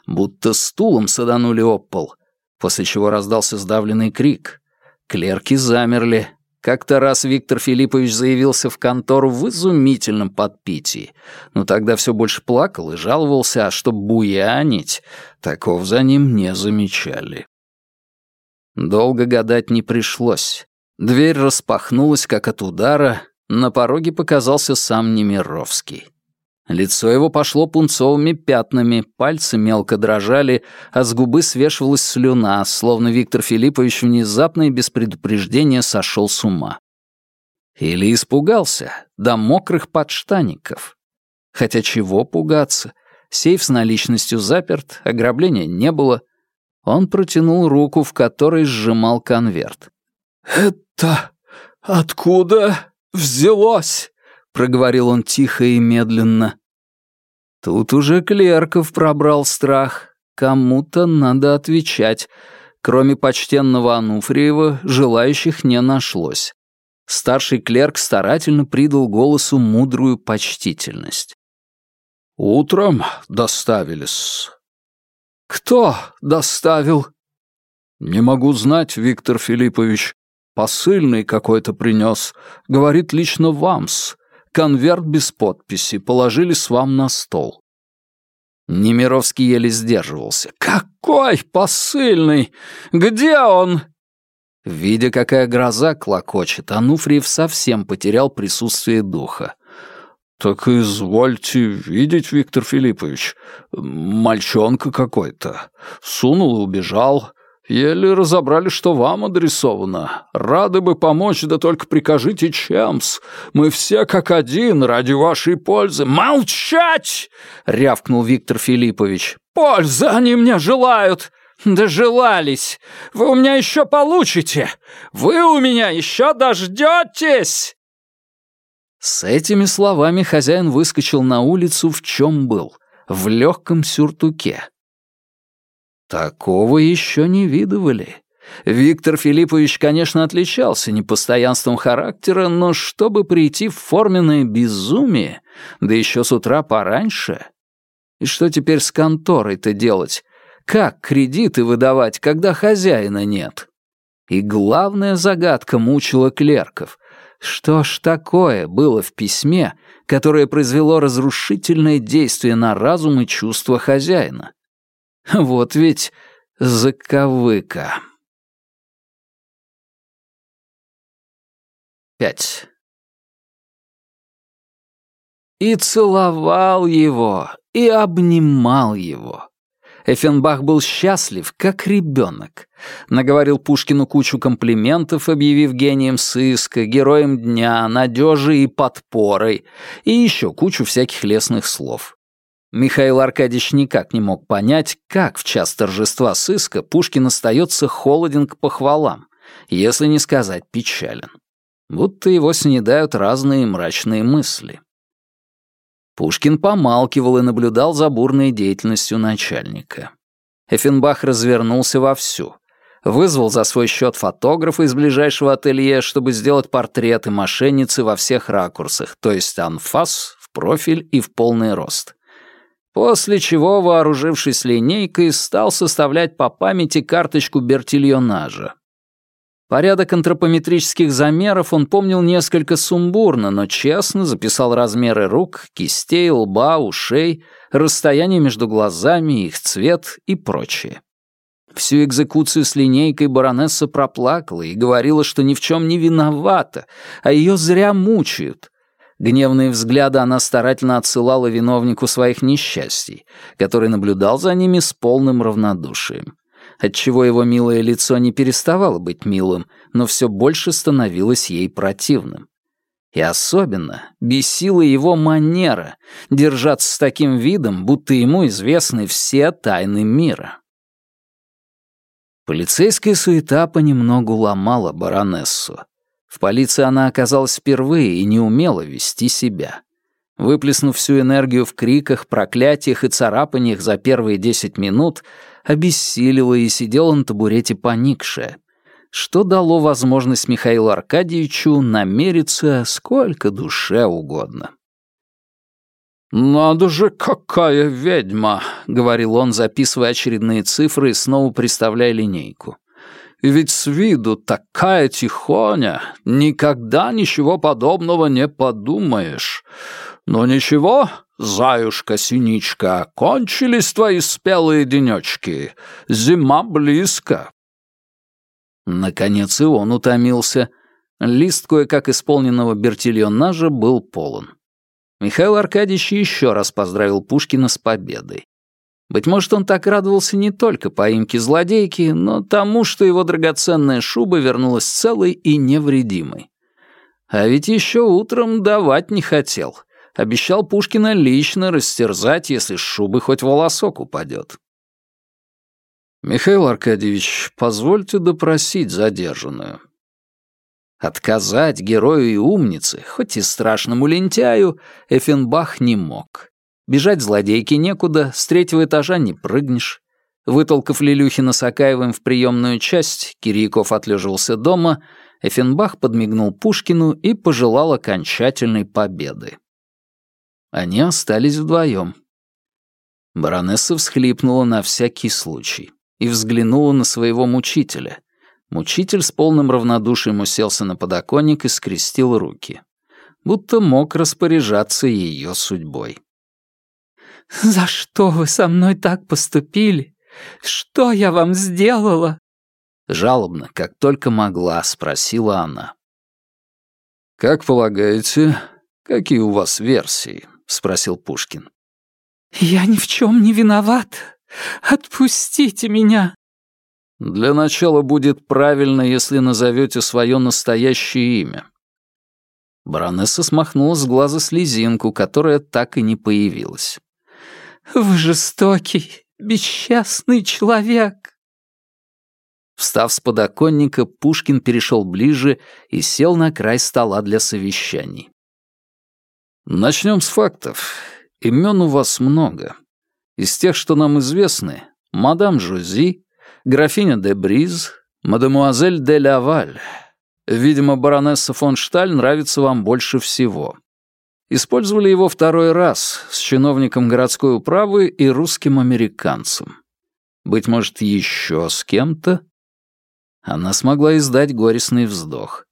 Будто стулом саданули об пол, после чего раздался сдавленный крик. Клерки замерли. Как-то раз Виктор Филиппович заявился в контору в изумительном подпитии, но тогда все больше плакал и жаловался, а чтоб буянить, таков за ним не замечали. Долго гадать не пришлось. Дверь распахнулась, как от удара, на пороге показался сам Немировский. Лицо его пошло пунцовыми пятнами, пальцы мелко дрожали, а с губы свешивалась слюна, словно Виктор Филиппович внезапно и без предупреждения сошел с ума. Или испугался, до мокрых подштаников. Хотя чего пугаться? Сейф с наличностью заперт, ограбления не было. Он протянул руку, в которой сжимал конверт. «Это откуда?» взялось?» — проговорил он тихо и медленно. Тут уже клерков пробрал страх. Кому-то надо отвечать. Кроме почтенного Ануфриева, желающих не нашлось. Старший клерк старательно придал голосу мудрую почтительность. «Утром доставились». «Кто доставил?» «Не могу знать, Виктор Филиппович. Посыльный какой-то принес. Говорит лично вамс. Конверт без подписи. Положили с вам на стол. Немировский еле сдерживался. «Какой посыльный? Где он?» Видя, какая гроза клокочет, Ануфриев совсем потерял присутствие духа. «Так извольте видеть, Виктор Филиппович. Мальчонка какой-то. Сунул и убежал. Еле разобрали, что вам адресовано. Рады бы помочь, да только прикажите чемс. Мы все как один, ради вашей пользы. Молчать! рявкнул Виктор Филиппович. Пользы они мне желают. Дожелались. Вы у меня еще получите. Вы у меня еще дождетесь. С этими словами хозяин выскочил на улицу в чем был, в легком сюртуке. Такого еще не видывали. Виктор Филиппович, конечно, отличался непостоянством характера, но чтобы прийти в форменное безумие, да еще с утра пораньше... И что теперь с конторой-то делать? Как кредиты выдавать, когда хозяина нет? И главная загадка мучила клерков. Что ж такое было в письме, которое произвело разрушительное действие на разум и чувства хозяина? Вот ведь заковыка. Пять. И целовал его, и обнимал его. Эффенбах был счастлив, как ребенок. Наговорил Пушкину кучу комплиментов, объявив гением сыска, героем дня, надежей и подпорой, и еще кучу всяких лесных слов. Михаил Аркадьевич никак не мог понять, как в час торжества сыска Пушкин остается холоден к похвалам, если не сказать печален. Будто его снедают разные мрачные мысли. Пушкин помалкивал и наблюдал за бурной деятельностью начальника. Эффенбах развернулся вовсю. Вызвал за свой счет фотографа из ближайшего ателье, чтобы сделать портреты мошенницы во всех ракурсах, то есть анфас, в профиль и в полный рост. После чего, вооружившись линейкой, стал составлять по памяти карточку бертильонажа. Порядок антропометрических замеров он помнил несколько сумбурно, но честно записал размеры рук, кистей, лба, ушей, расстояние между глазами, их цвет и прочее. Всю экзекуцию с линейкой баронесса проплакала и говорила, что ни в чем не виновата, а ее зря мучают. Гневные взгляды она старательно отсылала виновнику своих несчастий, который наблюдал за ними с полным равнодушием, отчего его милое лицо не переставало быть милым, но все больше становилось ей противным. И особенно бесила его манера держаться с таким видом, будто ему известны все тайны мира. Полицейская суета понемногу ломала баронессу. В полиции она оказалась впервые и не умела вести себя. Выплеснув всю энергию в криках, проклятиях и царапаниях за первые десять минут, обессилила и сидела на табурете поникшая, что дало возможность Михаилу Аркадьевичу намериться сколько душе угодно. «Надо же, какая ведьма!» — говорил он, записывая очередные цифры и снова приставляя линейку. «И ведь с виду такая тихоня, никогда ничего подобного не подумаешь. Но ничего, заюшка-синичка, кончились твои спелые денечки, зима близко». Наконец и он утомился. Лист кое-как исполненного бертильонажа был полон. Михаил Аркадьевич еще раз поздравил Пушкина с победой. Быть может, он так радовался не только поимке злодейки, но тому, что его драгоценная шуба вернулась целой и невредимой. А ведь еще утром давать не хотел. Обещал Пушкина лично растерзать, если с шубы хоть волосок упадет. «Михаил Аркадьевич, позвольте допросить задержанную», Отказать герою и умнице, хоть и страшному лентяю, Эффенбах не мог. Бежать злодейке некуда, с третьего этажа не прыгнешь. Вытолкав Лилюхина с в приемную часть, Кирьяков отлеживался дома, Эффенбах подмигнул Пушкину и пожелал окончательной победы. Они остались вдвоем. Баронесса всхлипнула на всякий случай и взглянула на своего мучителя — Мучитель с полным равнодушием уселся на подоконник и скрестил руки. Будто мог распоряжаться ее судьбой. «За что вы со мной так поступили? Что я вам сделала?» Жалобно, как только могла, спросила она. «Как полагаете, какие у вас версии?» — спросил Пушкин. «Я ни в чем не виноват. Отпустите меня!» Для начала будет правильно, если назовете свое настоящее имя. Баронесса смахнула с глаза слезинку, которая так и не появилась. «Вы жестокий, бесчестный человек!» Встав с подоконника, Пушкин перешел ближе и сел на край стола для совещаний. «Начнем с фактов. Имен у вас много. Из тех, что нам известны, мадам Жузи, графиня де Бриз, мадемуазель де Лаваль. Видимо, баронесса фон Шталь нравится вам больше всего. Использовали его второй раз с чиновником городской управы и русским американцем. Быть может, еще с кем-то? Она смогла издать горестный вздох.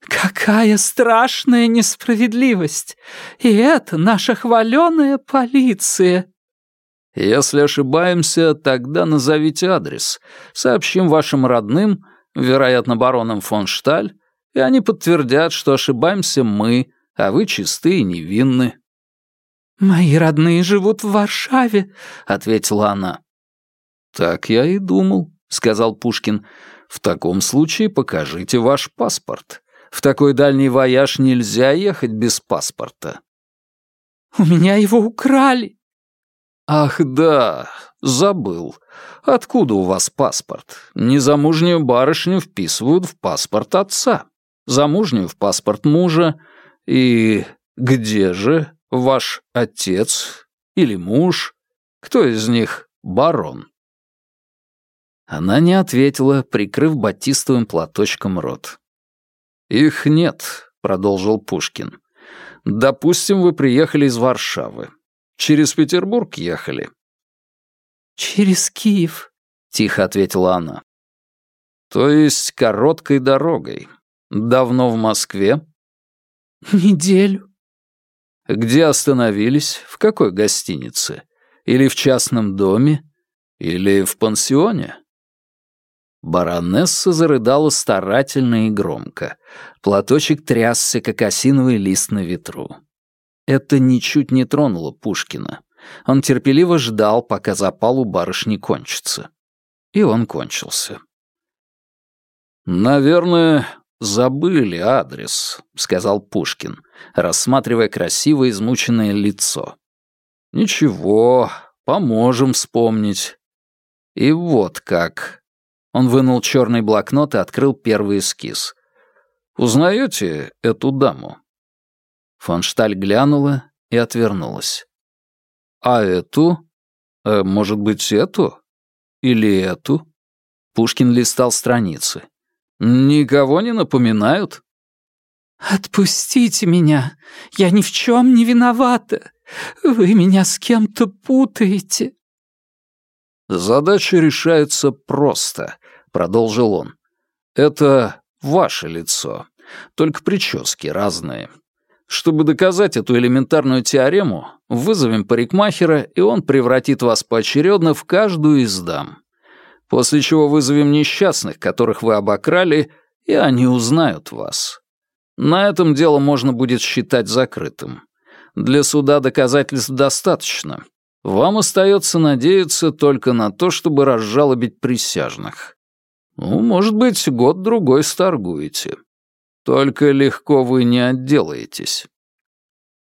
«Какая страшная несправедливость! И это наша хваленая полиция!» Если ошибаемся, тогда назовите адрес. Сообщим вашим родным, вероятно, баронам фон Шталь, и они подтвердят, что ошибаемся мы, а вы чисты и невинны». «Мои родные живут в Варшаве», — ответила она. «Так я и думал», — сказал Пушкин. «В таком случае покажите ваш паспорт. В такой дальний вояж нельзя ехать без паспорта». «У меня его украли», «Ах да, забыл. Откуда у вас паспорт? Незамужнюю барышню вписывают в паспорт отца, замужнюю в паспорт мужа. И где же ваш отец или муж? Кто из них барон?» Она не ответила, прикрыв батистовым платочком рот. «Их нет», — продолжил Пушкин. «Допустим, вы приехали из Варшавы. Через Петербург ехали?» «Через Киев», — тихо ответила она. «То есть короткой дорогой. Давно в Москве?» «Неделю». «Где остановились? В какой гостинице? Или в частном доме? Или в пансионе?» Баронесса зарыдала старательно и громко. Платочек трясся, как осиновый лист на ветру. Это ничуть не тронуло Пушкина. Он терпеливо ждал, пока запал у барышни кончится. И он кончился. «Наверное, забыли адрес», — сказал Пушкин, рассматривая красивое измученное лицо. «Ничего, поможем вспомнить». И вот как. Он вынул черный блокнот и открыл первый эскиз. «Узнаете эту даму?» Фон Шталь глянула и отвернулась. «А эту? Э, может быть, эту?» Или эту?» Пушкин листал страницы. «Никого не напоминают?» «Отпустите меня! Я ни в чем не виновата! Вы меня с кем-то путаете!» «Задача решается просто», — продолжил он. «Это ваше лицо, только прически разные. Чтобы доказать эту элементарную теорему, вызовем парикмахера, и он превратит вас поочередно в каждую из дам. После чего вызовем несчастных, которых вы обокрали, и они узнают вас. На этом дело можно будет считать закрытым. Для суда доказательств достаточно. Вам остается надеяться только на то, чтобы разжалобить присяжных. Ну, может быть, год-другой сторгуете. Только легко вы не отделаетесь».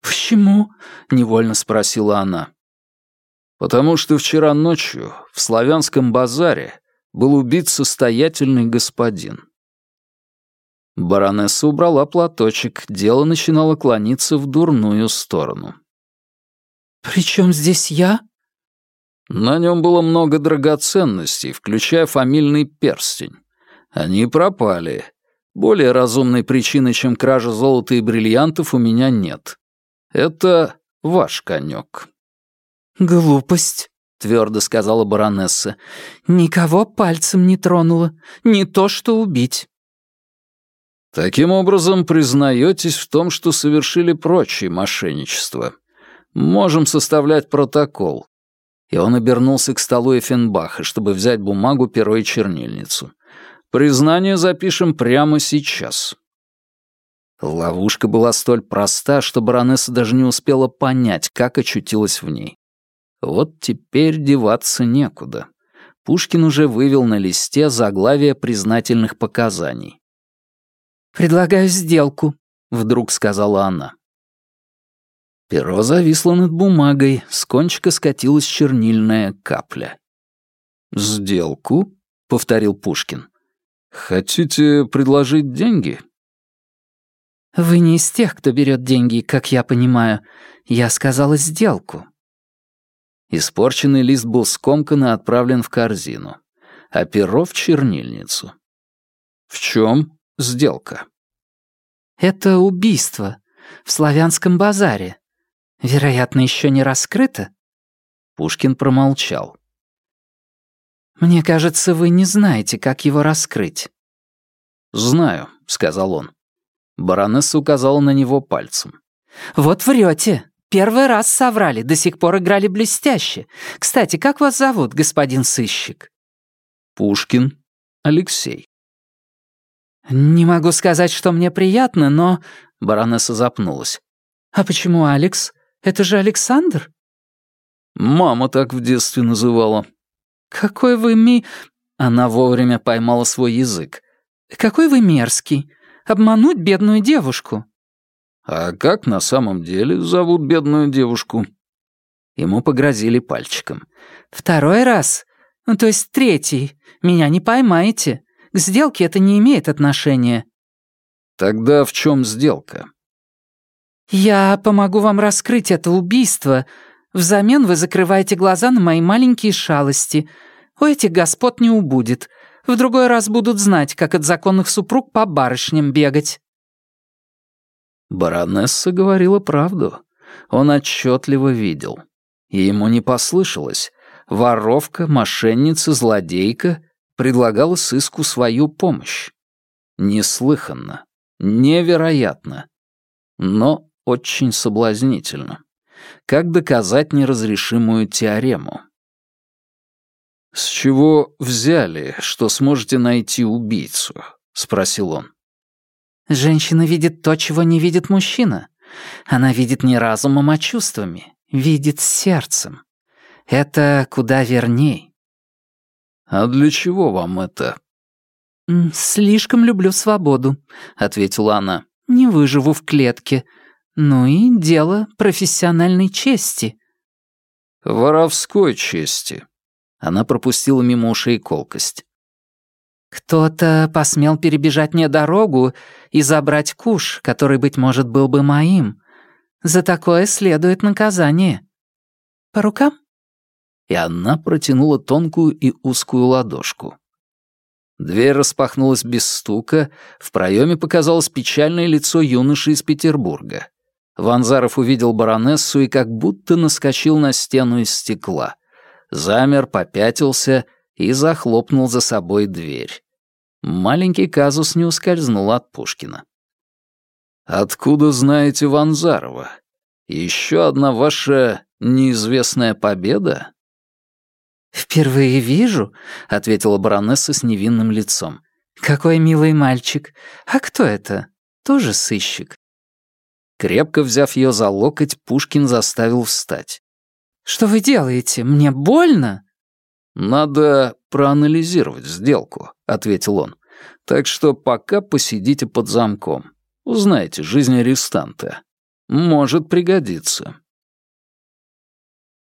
«Почему?» — невольно спросила она. «Потому что вчера ночью в славянском базаре был убит состоятельный господин. Баронесса убрала платочек, дело начинало клониться в дурную сторону. «При чем здесь я?» На нем было много драгоценностей, включая фамильный перстень. Они пропали. Более разумной причины, чем кража золота и бриллиантов, у меня нет. Это ваш конек. «Глупость», — твердо сказала баронесса. «Никого пальцем не тронула. Не то что убить». Таким образом, признаетесь в том, что совершили прочие мошенничества. Можем составлять протокол. И он обернулся к столу Эффенбаха, чтобы взять бумагу, перо и чернильницу. Признание запишем прямо сейчас. Ловушка была столь проста, что баронесса даже не успела понять, как очутилась в ней. Вот теперь деваться некуда. Пушкин уже вывел на листе заглавие признательных показаний. «Предлагаю сделку», — вдруг сказала она. Перо зависло над бумагой, с кончика скатилась чернильная капля. «Сделку?» — повторил Пушкин. «Хотите предложить деньги?» «Вы не из тех, кто берет деньги, как я понимаю. Я сказала сделку». Испорченный лист был скомкан и отправлен в корзину, а перо в чернильницу. «В чем сделка?» «Это убийство в славянском базаре. Вероятно, еще не раскрыто?» Пушкин промолчал. «Мне кажется, вы не знаете, как его раскрыть». «Знаю», — сказал он. Баронесса указала на него пальцем. «Вот врете. Первый раз соврали, до сих пор играли блестяще. Кстати, как вас зовут, господин сыщик?» «Пушкин Алексей». «Не могу сказать, что мне приятно, но...» Баронесса запнулась. «А почему Алекс? Это же Александр?» «Мама так в детстве называла». «Какой вы ми...» Она вовремя поймала свой язык. «Какой вы мерзкий. Обмануть бедную девушку». «А как на самом деле зовут бедную девушку?» Ему погрозили пальчиком. «Второй раз? Ну, то есть третий. Меня не поймаете. К сделке это не имеет отношения». «Тогда в чем сделка?» «Я помогу вам раскрыть это убийство. Взамен вы закрываете глаза на мои маленькие шалости. У этих господ не убудет. В другой раз будут знать, как от законных супруг по барышням бегать». Баронесса говорила правду. Он отчетливо видел. И ему не послышалось. Воровка, мошенница, злодейка предлагала сыску свою помощь. Неслыханно, невероятно, но очень соблазнительно. Как доказать неразрешимую теорему? «С чего взяли, что сможете найти убийцу?» — спросил он. «Женщина видит то, чего не видит мужчина. Она видит не разумом, а чувствами, видит сердцем. Это куда верней. «А для чего вам это?» «Слишком люблю свободу», — ответила она. «Не выживу в клетке. Ну и дело профессиональной чести». «Воровской чести». Она пропустила мимо ушей колкость. «Кто-то посмел перебежать мне дорогу и забрать куш, который, быть может, был бы моим. За такое следует наказание. По рукам?» и она протянула тонкую и узкую ладошку. Дверь распахнулась без стука, в проеме показалось печальное лицо юноши из Петербурга. Ванзаров увидел баронессу и как будто наскочил на стену из стекла. Замер, попятился и захлопнул за собой дверь. Маленький казус не ускользнул от Пушкина. «Откуда знаете Ванзарова? Еще одна ваша неизвестная победа?» «Впервые вижу», — ответила баронесса с невинным лицом. «Какой милый мальчик. А кто это? Тоже сыщик?» Крепко взяв ее за локоть, Пушкин заставил встать. «Что вы делаете? Мне больно?» «Надо проанализировать сделку», — ответил он. «Так что пока посидите под замком. Узнаете жизнь арестанта. Может пригодиться».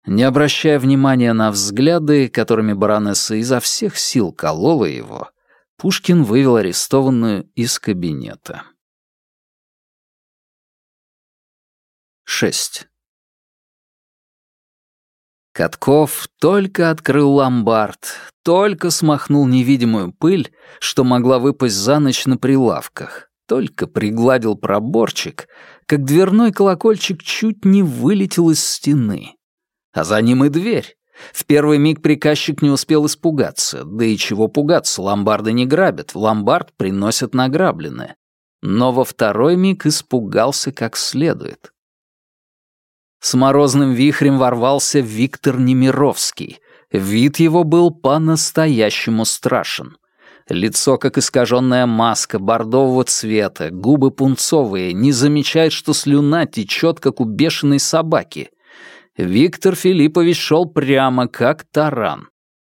Не обращая внимания на взгляды, которыми баронесса изо всех сил колола его, Пушкин вывел арестованную из кабинета. 6. Катков только открыл ломбард, только смахнул невидимую пыль, что могла выпасть за ночь на прилавках, только пригладил проборчик, как дверной колокольчик чуть не вылетел из стены а за ним и дверь. В первый миг приказчик не успел испугаться, да и чего пугаться, ломбарды не грабят, в ломбард приносят награбленное. Но во второй миг испугался как следует. С морозным вихрем ворвался Виктор Немировский. Вид его был по-настоящему страшен. Лицо, как искаженная маска, бордового цвета, губы пунцовые, не замечает, что слюна течет, как у бешеной собаки — Виктор Филиппович шел прямо как таран.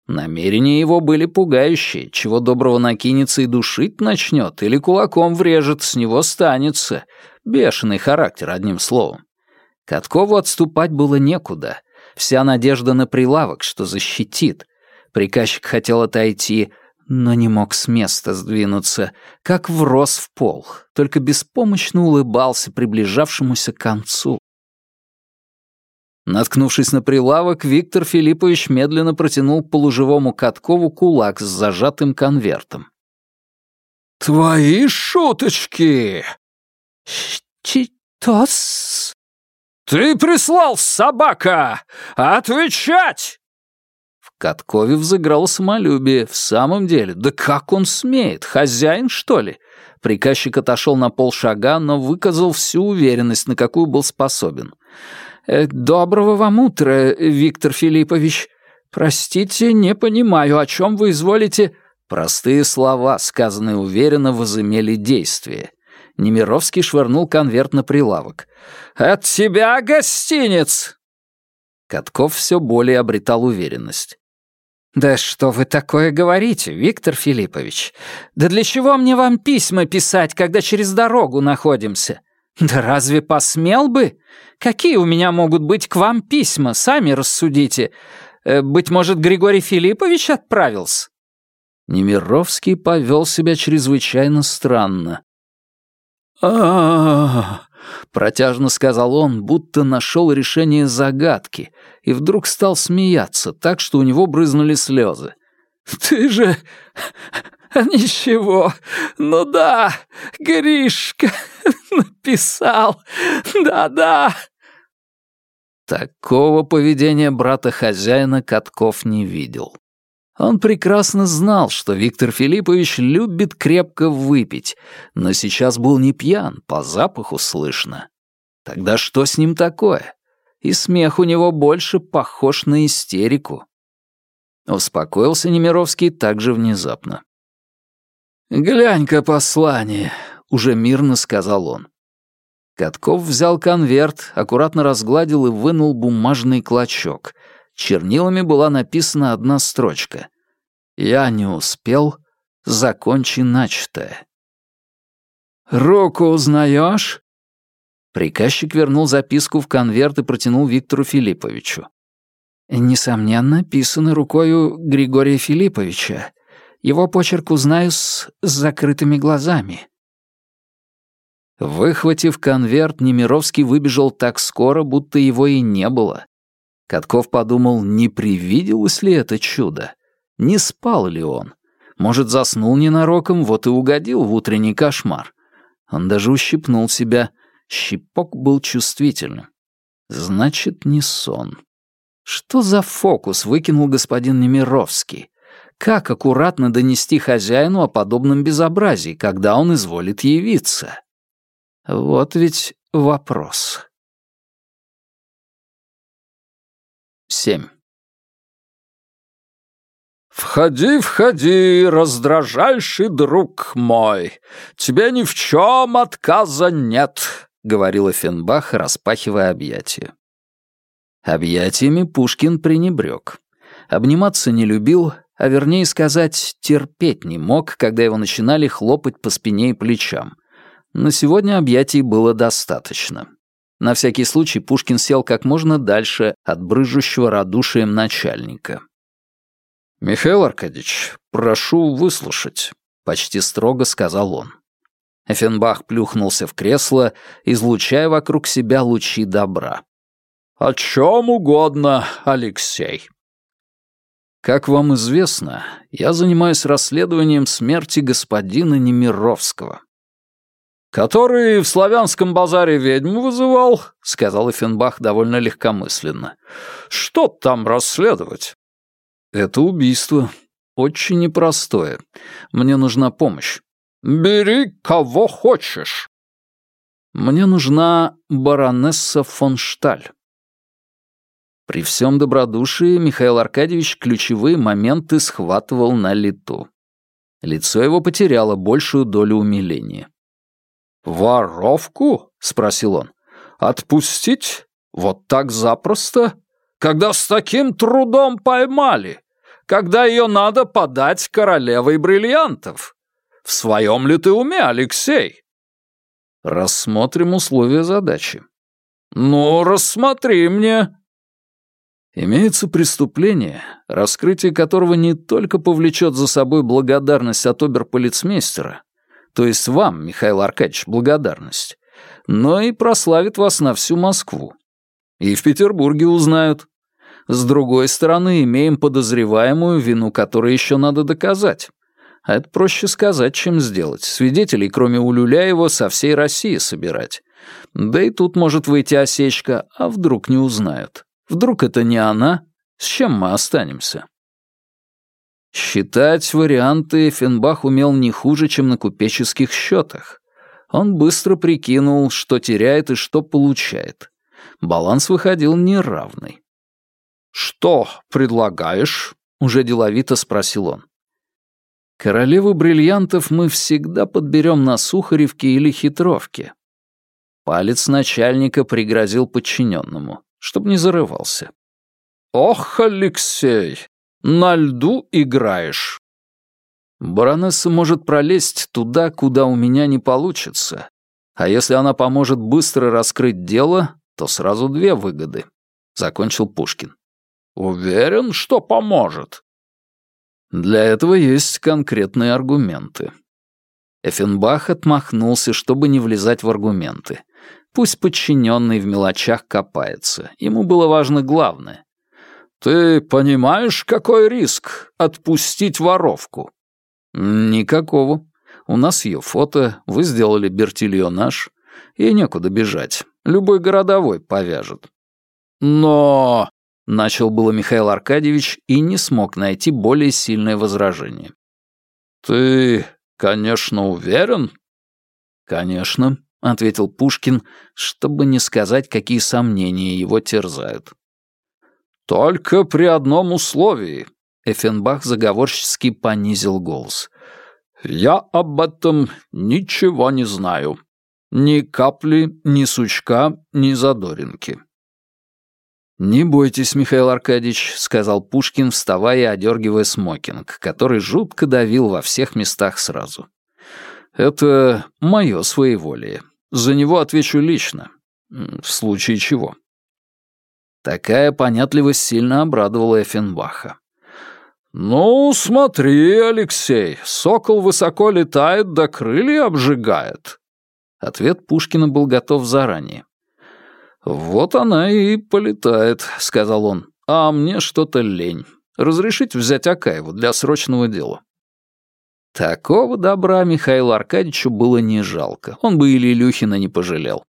Намерения его были пугающие, чего доброго накинется и душить начнет, или кулаком врежет, с него станется. Бешеный характер, одним словом. Каткову отступать было некуда. Вся надежда на прилавок, что защитит. Приказчик хотел отойти, но не мог с места сдвинуться, как врос в пол, только беспомощно улыбался приближавшемуся к концу. Наткнувшись на прилавок, Виктор Филиппович медленно протянул полуживому Каткову кулак с зажатым конвертом. «Твои шуточки!» «Читос?» «Ты прислал, собака! Отвечать!» В Каткове взыграло самолюбие. В самом деле, да как он смеет? Хозяин, что ли? Приказчик отошел на полшага, но выказал всю уверенность, на какую был способен. Э, «Доброго вам утра, Виктор Филиппович. Простите, не понимаю, о чем вы изволите...» Простые слова, сказанные уверенно, возымели действие. Немировский швырнул конверт на прилавок. «От тебя гостиниц!» Катков все более обретал уверенность. «Да что вы такое говорите, Виктор Филиппович? Да для чего мне вам письма писать, когда через дорогу находимся? Да разве посмел бы? Какие у меня могут быть к вам письма, сами рассудите. Э, быть может, Григорий Филиппович отправился?» Немировский повел себя чрезвычайно странно. А протяжно сказал он, будто нашел решение загадки, и вдруг стал смеяться, так что у него брызнули слезы. «Ты же «Ничего, ну да, Гришка написал, да-да». Такого поведения брата-хозяина Катков не видел. Он прекрасно знал, что Виктор Филиппович любит крепко выпить, но сейчас был не пьян, по запаху слышно. Тогда что с ним такое? И смех у него больше похож на истерику. Успокоился Немировский также внезапно. «Глянь-ка послание», — уже мирно сказал он. Катков взял конверт, аккуратно разгладил и вынул бумажный клочок. Чернилами была написана одна строчка. «Я не успел, закончи начатое». «Руку узнаешь?» Приказчик вернул записку в конверт и протянул Виктору Филипповичу. «Несомненно, писано рукою Григория Филипповича. Его почерк узнаю с, с закрытыми глазами». Выхватив конверт, Немировский выбежал так скоро, будто его и не было. Катков подумал, не привиделось ли это чудо? Не спал ли он? Может, заснул ненароком, вот и угодил в утренний кошмар. Он даже ущипнул себя. Щипок был чувствительным. Значит, не сон. Что за фокус выкинул господин Немировский? Как аккуратно донести хозяину о подобном безобразии, когда он изволит явиться? Вот ведь вопрос. 7. «Входи, входи, раздражайший друг мой, тебе ни в чем отказа нет», — говорил Эффенбах, распахивая объятия. Объятиями Пушкин пренебрег. Обниматься не любил, а вернее сказать, терпеть не мог, когда его начинали хлопать по спине и плечам. На сегодня объятий было достаточно. На всякий случай Пушкин сел как можно дальше от брыжущего радушием начальника. «Михаил Аркадьевич, прошу выслушать», — почти строго сказал он. Эффенбах плюхнулся в кресло, излучая вокруг себя лучи добра. «О чем угодно, Алексей». «Как вам известно, я занимаюсь расследованием смерти господина Немировского». «Который в славянском базаре ведьму вызывал», — сказал Эффенбах довольно легкомысленно. «Что там расследовать?» «Это убийство. Очень непростое. Мне нужна помощь». «Бери кого хочешь». «Мне нужна баронесса фон Шталь». При всем добродушии Михаил Аркадьевич ключевые моменты схватывал на лету. Лицо его потеряло большую долю умиления. «Воровку?» — спросил он. «Отпустить? Вот так запросто? Когда с таким трудом поймали? Когда ее надо подать королевой бриллиантов? В своем ли ты уме, Алексей?» «Рассмотрим условия задачи». «Ну, рассмотри мне», Имеется преступление, раскрытие которого не только повлечет за собой благодарность от оберполицмейстера, то есть вам, Михаил Аркадьевич, благодарность, но и прославит вас на всю Москву. И в Петербурге узнают. С другой стороны, имеем подозреваемую, вину которой еще надо доказать. А это проще сказать, чем сделать. Свидетелей, кроме Улюляева, со всей России собирать. Да и тут может выйти осечка, а вдруг не узнают. Вдруг это не она? С чем мы останемся? Считать варианты Фенбах умел не хуже, чем на купеческих счетах. Он быстро прикинул, что теряет и что получает. Баланс выходил неравный. «Что предлагаешь?» — уже деловито спросил он. «Королеву бриллиантов мы всегда подберем на Сухаревке или Хитровке». Палец начальника пригрозил подчиненному чтобы не зарывался. «Ох, Алексей, на льду играешь!» Баронесса может пролезть туда, куда у меня не получится. А если она поможет быстро раскрыть дело, то сразу две выгоды. Закончил Пушкин. Уверен, что поможет. Для этого есть конкретные аргументы. Эффенбах отмахнулся, чтобы не влезать в аргументы. Пусть подчиненный в мелочах копается. Ему было важно главное. «Ты понимаешь, какой риск отпустить воровку?» «Никакого. У нас ее фото, вы сделали бертильонаж. Ей некуда бежать. Любой городовой повяжет». «Но...» — начал было Михаил Аркадьевич и не смог найти более сильное возражение. «Ты, конечно, уверен?» «Конечно ответил Пушкин, чтобы не сказать, какие сомнения его терзают. «Только при одном условии», — Эффенбах заговорчески понизил голос. «Я об этом ничего не знаю. Ни капли, ни сучка, ни задоринки». «Не бойтесь, Михаил Аркадьевич», — сказал Пушкин, вставая и одергивая смокинг, который жутко давил во всех местах сразу. «Это мое своеволие. За него отвечу лично. В случае чего. Такая понятливость сильно обрадовала Эффенбаха. «Ну, смотри, Алексей, сокол высоко летает, да крылья обжигает». Ответ Пушкина был готов заранее. «Вот она и полетает», — сказал он. «А мне что-то лень. Разрешите взять Акаеву для срочного дела?» Такого добра Михаилу Аркадьевичу было не жалко. Он бы или Илюхина не пожалел.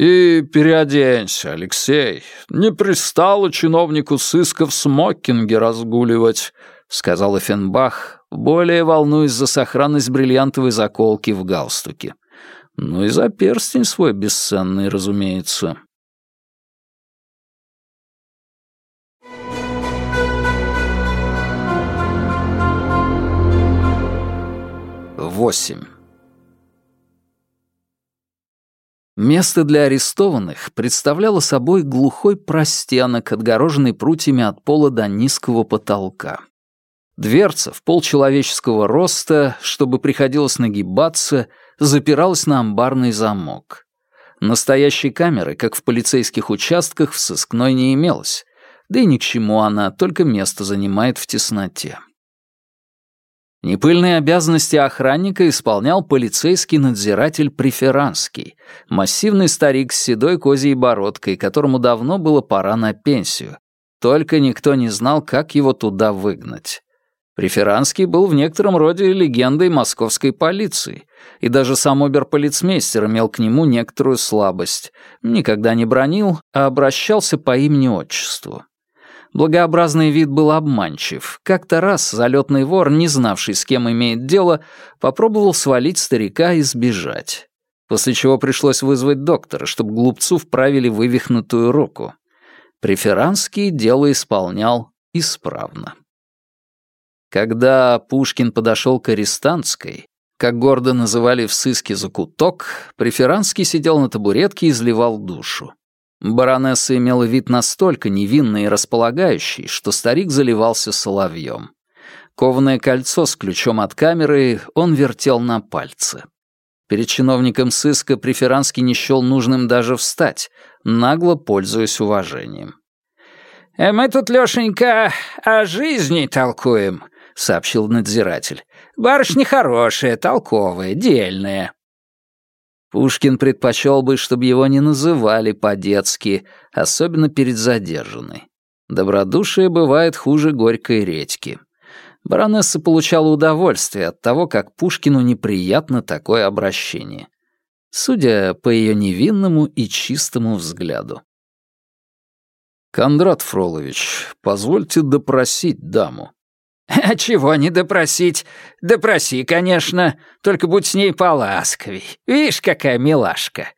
«И переоденься, Алексей. Не пристало чиновнику сыска в смокинге разгуливать», — сказал Эфенбах, более волнуясь за сохранность бриллиантовой заколки в галстуке. Ну и за перстень свой бесценный, разумеется. Восемь. Место для арестованных представляло собой глухой простенок, отгороженный прутьями от пола до низкого потолка. Дверца в полчеловеческого роста, чтобы приходилось нагибаться, запиралась на амбарный замок. Настоящей камеры, как в полицейских участках, в сыскной не имелось. Да и ни к чему она, только место занимает в тесноте. Непыльные обязанности охранника исполнял полицейский надзиратель Преферанский, массивный старик с седой козьей бородкой, которому давно было пора на пенсию. Только никто не знал, как его туда выгнать. Преферанский был в некотором роде легендой московской полиции, и даже сам оберполицмейстер имел к нему некоторую слабость. Никогда не бронил, а обращался по имени-отчеству. Благообразный вид был обманчив. Как-то раз залетный вор, не знавший, с кем имеет дело, попробовал свалить старика и сбежать. После чего пришлось вызвать доктора, чтобы глупцу вправили вывихнутую руку. Преферанский дело исполнял исправно. Когда Пушкин подошел к Арестантской, как гордо называли в сыске закуток, Преферанский сидел на табуретке и изливал душу. Баронесса имела вид настолько невинный и располагающий, что старик заливался соловьем. Кованое кольцо с ключом от камеры он вертел на пальце. Перед чиновником сыска Преферанский не счел нужным даже встать, нагло пользуясь уважением. «Э, «Мы тут, Лёшенька, о жизни толкуем», — сообщил надзиратель. «Барышня хорошая, толковая, дельная. Пушкин предпочел бы, чтобы его не называли по-детски, особенно перед задержанной. Добродушие бывает хуже горькой редьки. Баронесса получала удовольствие от того, как Пушкину неприятно такое обращение. Судя по ее невинному и чистому взгляду. «Кондрат Фролович, позвольте допросить даму», «А чего не допросить? Допроси, конечно, только будь с ней поласковей. Видишь, какая милашка!»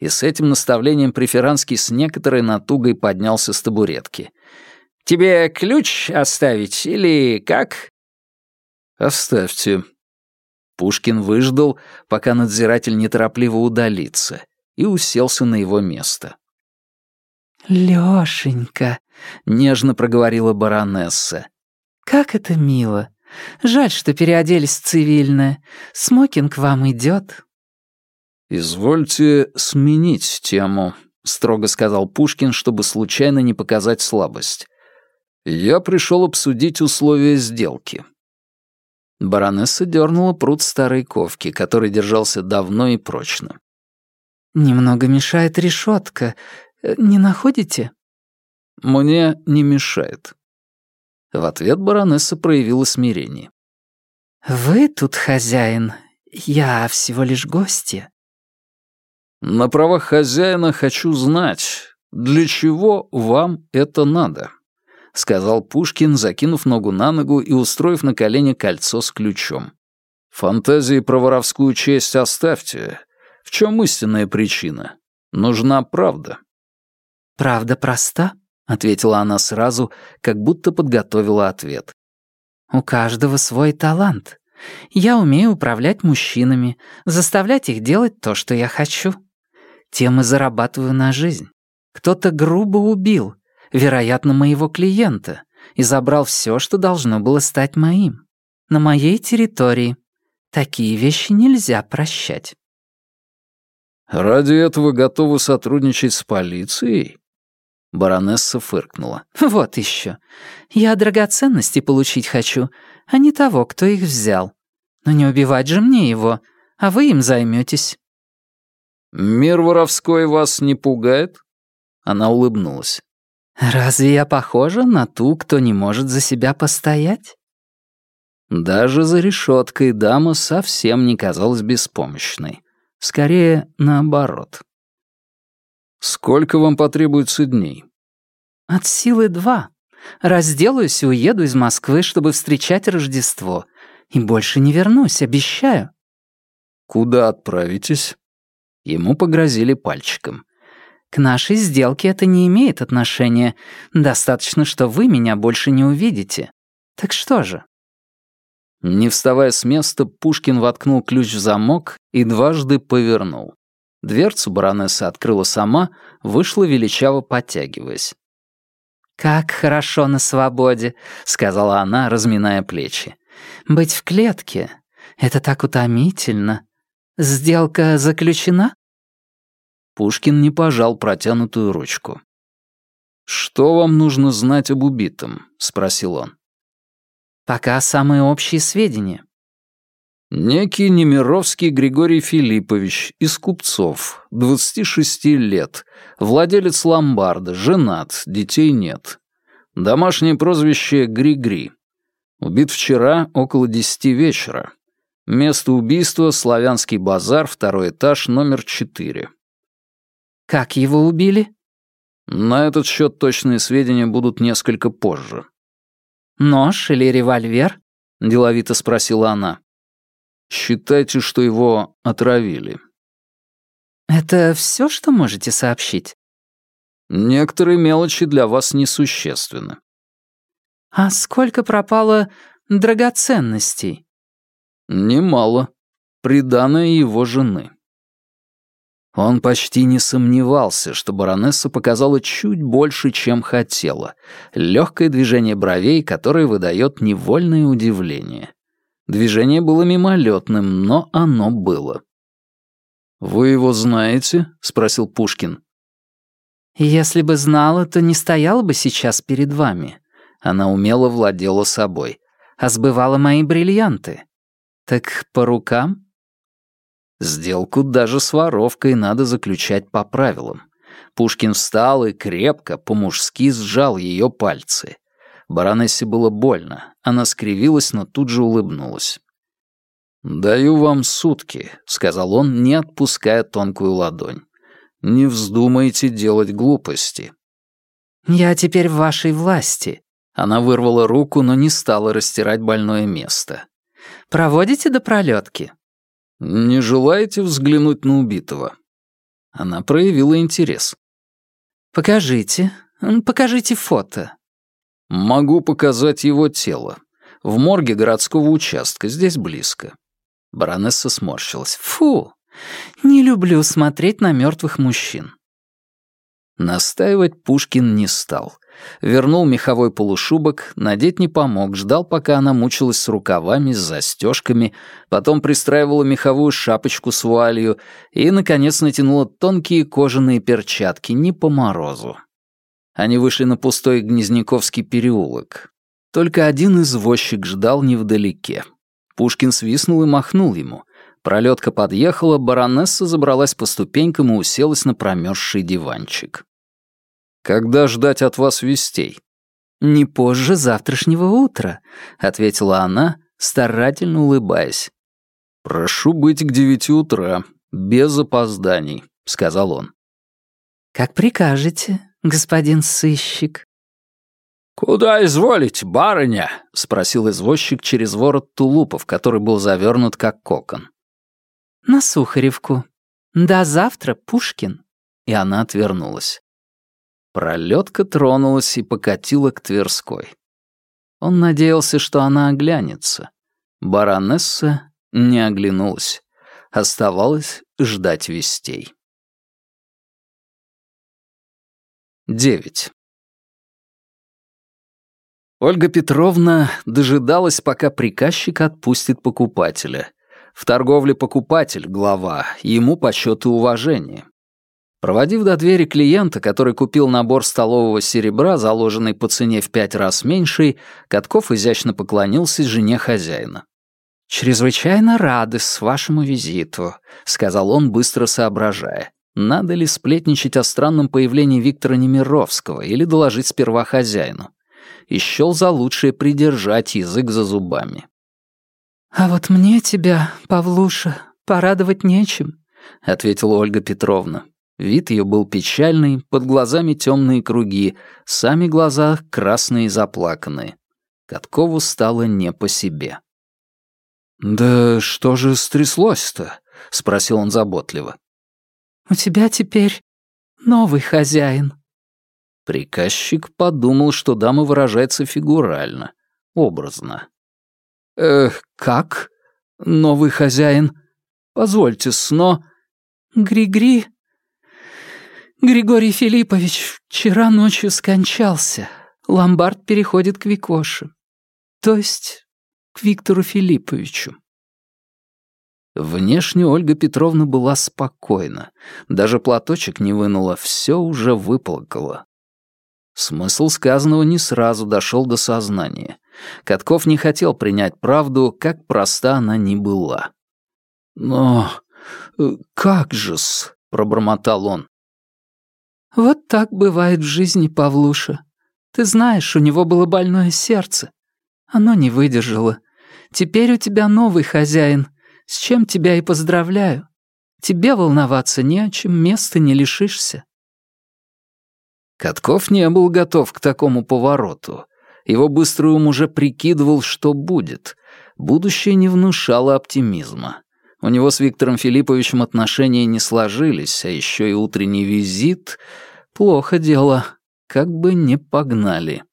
И с этим наставлением Преферанский с некоторой натугой поднялся с табуретки. «Тебе ключ оставить или как?» «Оставьте». Пушкин выждал, пока надзиратель неторопливо удалится, и уселся на его место. «Лёшенька», — нежно проговорила баронесса, «Как это мило! Жаль, что переоделись в цивильное. Смокинг вам идет. «Извольте сменить тему», — строго сказал Пушкин, чтобы случайно не показать слабость. «Я пришел обсудить условия сделки». Баронесса дернула пруд старой ковки, который держался давно и прочно. «Немного мешает решетка. Не находите?» «Мне не мешает. В ответ баронесса проявила смирение. «Вы тут хозяин, я всего лишь гостья». «На правах хозяина хочу знать, для чего вам это надо?» — сказал Пушкин, закинув ногу на ногу и устроив на колени кольцо с ключом. «Фантазии про воровскую честь оставьте. В чем истинная причина? Нужна правда». «Правда проста?» Ответила она сразу, как будто подготовила ответ. У каждого свой талант. Я умею управлять мужчинами, заставлять их делать то, что я хочу. Тем и зарабатываю на жизнь. Кто-то грубо убил, вероятно, моего клиента, и забрал все, что должно было стать моим. На моей территории. Такие вещи нельзя прощать. «Ради этого готовы сотрудничать с полицией?» Баронесса фыркнула. «Вот еще. Я драгоценности получить хочу, а не того, кто их взял. Но не убивать же мне его, а вы им займетесь. «Мир воровской вас не пугает?» Она улыбнулась. «Разве я похожа на ту, кто не может за себя постоять?» Даже за решеткой дама совсем не казалась беспомощной. Скорее, наоборот. «Сколько вам потребуется дней?» «От силы два. Разделаюсь и уеду из Москвы, чтобы встречать Рождество. И больше не вернусь, обещаю». «Куда отправитесь?» Ему погрозили пальчиком. «К нашей сделке это не имеет отношения. Достаточно, что вы меня больше не увидите. Так что же?» Не вставая с места, Пушкин воткнул ключ в замок и дважды повернул. Дверцу баронесса открыла сама, вышла величаво подтягиваясь. «Как хорошо на свободе», — сказала она, разминая плечи. «Быть в клетке — это так утомительно. Сделка заключена?» Пушкин не пожал протянутую ручку. «Что вам нужно знать об убитом?» — спросил он. «Пока самые общие сведения». Некий Немировский Григорий Филиппович из купцов, 26 лет, владелец ломбарда, женат, детей нет. Домашнее прозвище Гри-Гри. Убит вчера около 10 вечера. Место убийства — Славянский базар, второй этаж, номер 4. «Как его убили?» На этот счет точные сведения будут несколько позже. «Нож или револьвер?» — деловито спросила она. Считайте, что его отравили. Это все, что можете сообщить? Некоторые мелочи для вас несущественны. А сколько пропало драгоценностей? Немало. Приданное его жены. Он почти не сомневался, что баронесса показала чуть больше, чем хотела. Легкое движение бровей, которое выдает невольное удивление. Движение было мимолетным, но оно было. «Вы его знаете?» — спросил Пушкин. «Если бы знала, то не стояла бы сейчас перед вами». Она умело владела собой. «А сбывала мои бриллианты. Так по рукам?» Сделку даже с воровкой надо заключать по правилам. Пушкин встал и крепко, по-мужски сжал ее пальцы. Баронессе было больно. Она скривилась, но тут же улыбнулась. «Даю вам сутки», — сказал он, не отпуская тонкую ладонь. «Не вздумайте делать глупости». «Я теперь в вашей власти». Она вырвала руку, но не стала растирать больное место. «Проводите до пролетки?» «Не желаете взглянуть на убитого?» Она проявила интерес. «Покажите, покажите фото». Могу показать его тело. В морге городского участка, здесь близко. Баронесса сморщилась. Фу, не люблю смотреть на мертвых мужчин. Настаивать Пушкин не стал. Вернул меховой полушубок, надеть не помог, ждал, пока она мучилась с рукавами, с застежками, потом пристраивала меховую шапочку с вуалью и, наконец, натянула тонкие кожаные перчатки, не по морозу. Они вышли на пустой Гнезняковский переулок. Только один извозчик ждал невдалеке. Пушкин свистнул и махнул ему. Пролетка подъехала, баронесса забралась по ступенькам и уселась на промерзший диванчик. «Когда ждать от вас вестей?» «Не позже завтрашнего утра», — ответила она, старательно улыбаясь. «Прошу быть к девяти утра, без опозданий», — сказал он. «Как прикажете», господин сыщик?» «Куда изволить, барыня?» — спросил извозчик через ворот тулупа, в который был завернут как кокон. «На Сухаревку. До завтра, Пушкин». И она отвернулась. Пролетка тронулась и покатила к Тверской. Он надеялся, что она оглянется. Баронесса не оглянулась. Оставалось ждать вестей. 9. Ольга Петровна дожидалась, пока приказчик отпустит покупателя. В торговле покупатель — глава, ему почет и уважение. Проводив до двери клиента, который купил набор столового серебра, заложенный по цене в пять раз меньшей, Катков изящно поклонился жене хозяина. «Чрезвычайно рады с вашему визиту», — сказал он, быстро соображая. Надо ли сплетничать о странном появлении Виктора Немировского или доложить сперва хозяину? И счел за лучшее придержать язык за зубами. «А вот мне тебя, Павлуша, порадовать нечем», — ответила Ольга Петровна. Вид ее был печальный, под глазами темные круги, сами глаза красные и заплаканные. Каткову стало не по себе. «Да что же стряслось-то?» — спросил он заботливо. «У тебя теперь новый хозяин». Приказчик подумал, что дама выражается фигурально, образно. «Эх, как? Новый хозяин? Позвольте, сно...» «Гри-гри...» «Григорий Филиппович вчера ночью скончался. Ломбард переходит к Викоше. То есть к Виктору Филипповичу». Внешне Ольга Петровна была спокойна. Даже платочек не вынула, все уже выплакала. Смысл сказанного не сразу дошел до сознания. Катков не хотел принять правду, как проста она ни была. «Но э, как же-с?» — пробормотал он. «Вот так бывает в жизни, Павлуша. Ты знаешь, у него было больное сердце. Оно не выдержало. Теперь у тебя новый хозяин, с чем тебя и поздравляю. Тебе волноваться не о чем, места не лишишься». Катков не был готов к такому повороту. Его быстрый ум уже прикидывал, что будет. Будущее не внушало оптимизма. У него с Виктором Филипповичем отношения не сложились, а еще и утренний визит — плохо дело, как бы не погнали.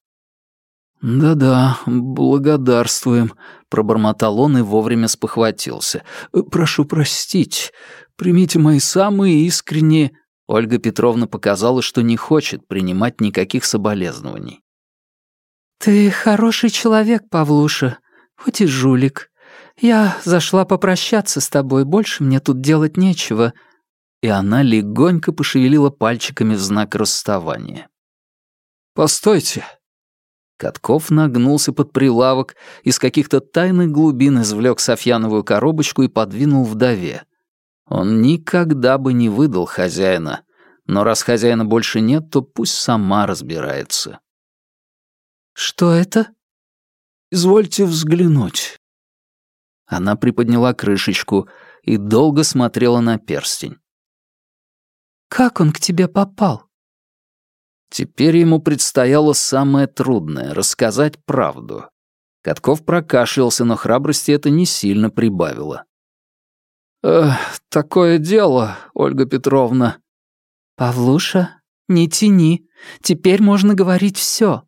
«Да-да, благодарствуем», — пробормотал он и вовремя спохватился. «Прошу простить. Примите мои самые искренние...» Ольга Петровна показала, что не хочет принимать никаких соболезнований. «Ты хороший человек, Павлуша, хоть и жулик. Я зашла попрощаться с тобой, больше мне тут делать нечего». И она легонько пошевелила пальчиками в знак расставания. «Постойте, Катков нагнулся под прилавок, из каких-то тайных глубин извлек Софьяновую коробочку и подвинул вдове. Он никогда бы не выдал хозяина, но раз хозяина больше нет, то пусть сама разбирается. «Что это?» «Извольте взглянуть». Она приподняла крышечку и долго смотрела на перстень. «Как он к тебе попал?» Теперь ему предстояло самое трудное — рассказать правду. Катков прокашлялся, но храбрости это не сильно прибавило. «Эх, такое дело, Ольга Петровна». «Павлуша, не тяни. Теперь можно говорить все.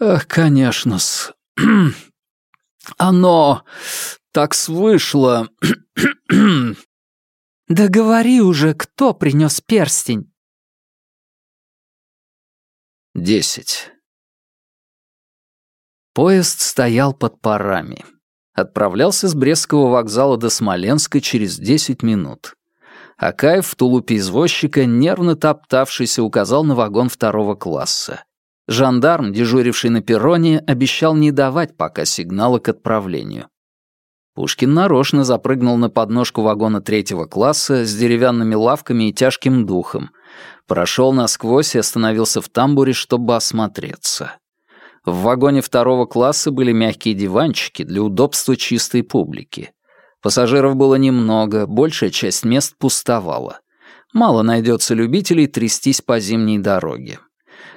«Эх, конечно-с. Оно так свышло. «Да говори уже, кто принес перстень?» Десять. Поезд стоял под парами. Отправлялся с Брестского вокзала до Смоленска через десять минут. Акаев в тулупе извозчика, нервно топтавшийся, указал на вагон второго класса. Жандарм, дежуривший на перроне, обещал не давать пока сигнала к отправлению. Пушкин нарочно запрыгнул на подножку вагона третьего класса с деревянными лавками и тяжким духом, прошел насквозь и остановился в тамбуре, чтобы осмотреться. В вагоне второго класса были мягкие диванчики для удобства чистой публики. Пассажиров было немного, большая часть мест пустовала. Мало найдется любителей трястись по зимней дороге.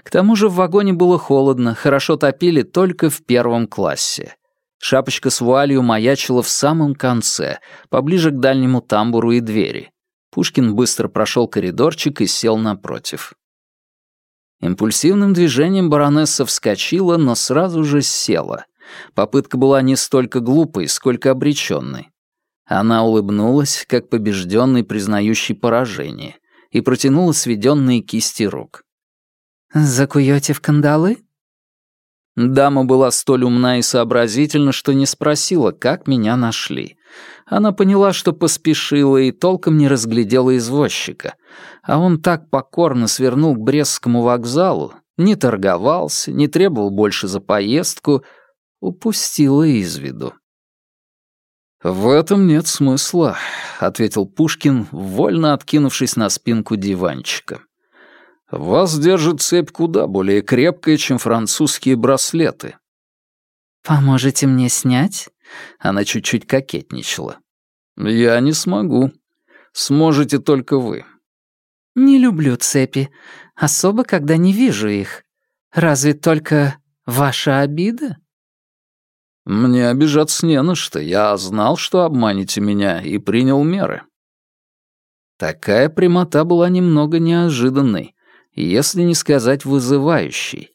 К тому же в вагоне было холодно, хорошо топили только в первом классе. Шапочка с вуалью маячила в самом конце, поближе к дальнему тамбуру и двери. Пушкин быстро прошел коридорчик и сел напротив. Импульсивным движением баронесса вскочила, но сразу же села. Попытка была не столько глупой, сколько обреченной. Она улыбнулась, как побежденный, признающий поражение, и протянула сведенные кисти рук. «Закуете в кандалы?» Дама была столь умна и сообразительна, что не спросила, как меня нашли. Она поняла, что поспешила и толком не разглядела извозчика. А он так покорно свернул к Брестскому вокзалу, не торговался, не требовал больше за поездку, упустила из виду. «В этом нет смысла», — ответил Пушкин, вольно откинувшись на спинку диванчика. «Вас держит цепь куда более крепкая, чем французские браслеты». «Поможете мне снять?» Она чуть-чуть кокетничала. «Я не смогу. Сможете только вы». «Не люблю цепи, особо, когда не вижу их. Разве только ваша обида?» «Мне обижаться не на что. Я знал, что обманете меня, и принял меры». Такая прямота была немного неожиданной, если не сказать вызывающей.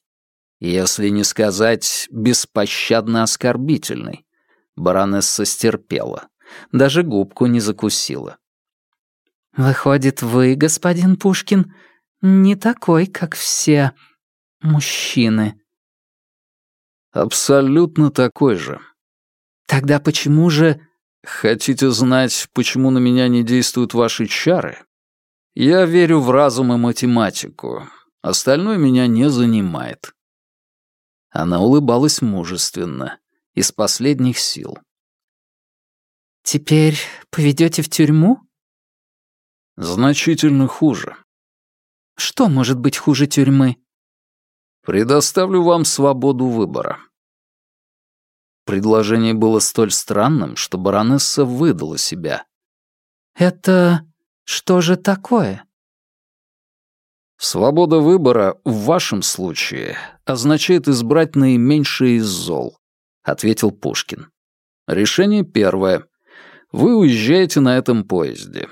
Если не сказать беспощадно оскорбительной. Баронесса стерпела. Даже губку не закусила. «Выходит, вы, господин Пушкин, не такой, как все мужчины», Абсолютно такой же. Тогда почему же... Хотите знать, почему на меня не действуют ваши чары? Я верю в разум и математику. Остальное меня не занимает. Она улыбалась мужественно, из последних сил. «Теперь поведете в тюрьму?» «Значительно хуже». «Что может быть хуже тюрьмы?» Предоставлю вам свободу выбора». Предложение было столь странным, что баронесса выдала себя. «Это что же такое?» «Свобода выбора в вашем случае означает избрать наименьшее из зол», — ответил Пушкин. «Решение первое. Вы уезжаете на этом поезде.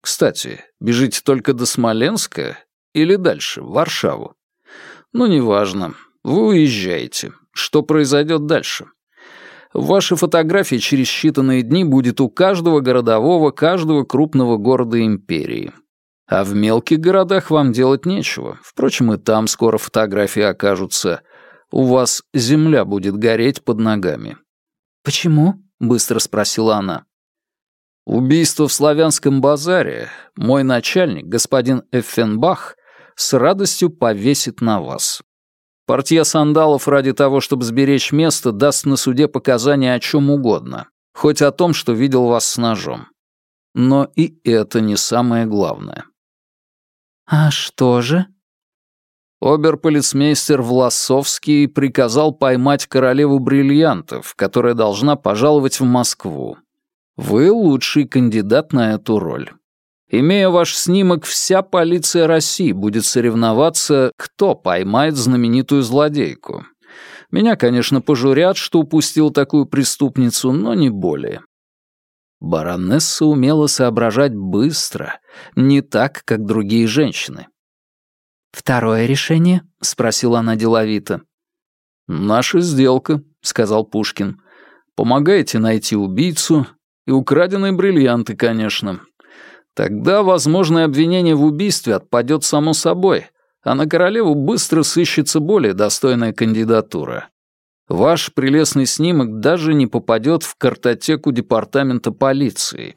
Кстати, бежите только до Смоленска или дальше, в Варшаву. Ну, неважно. Вы уезжаете. Что произойдет дальше? Ваши фотографии через считанные дни будет у каждого городового, каждого крупного города империи. А в мелких городах вам делать нечего. Впрочем, и там скоро фотографии окажутся. У вас земля будет гореть под ногами. «Почему?» — быстро спросила она. «Убийство в славянском базаре. Мой начальник, господин Эффенбах, с радостью повесит на вас. Портье сандалов ради того, чтобы сберечь место, даст на суде показания о чем угодно, хоть о том, что видел вас с ножом. Но и это не самое главное. «А что же?» Оберполицмейстер Власовский приказал поймать королеву бриллиантов, которая должна пожаловать в Москву. Вы лучший кандидат на эту роль. Имея ваш снимок, вся полиция России будет соревноваться, кто поймает знаменитую злодейку. Меня, конечно, пожурят, что упустил такую преступницу, но не более. Баронесса умела соображать быстро, не так, как другие женщины. «Второе решение?» — спросила она деловито. «Наша сделка», — сказал Пушкин. «Помогаете найти убийцу и украденные бриллианты, конечно. Тогда возможное обвинение в убийстве отпадет само собой, а на королеву быстро сыщется более достойная кандидатура. Ваш прелестный снимок даже не попадет в картотеку департамента полиции.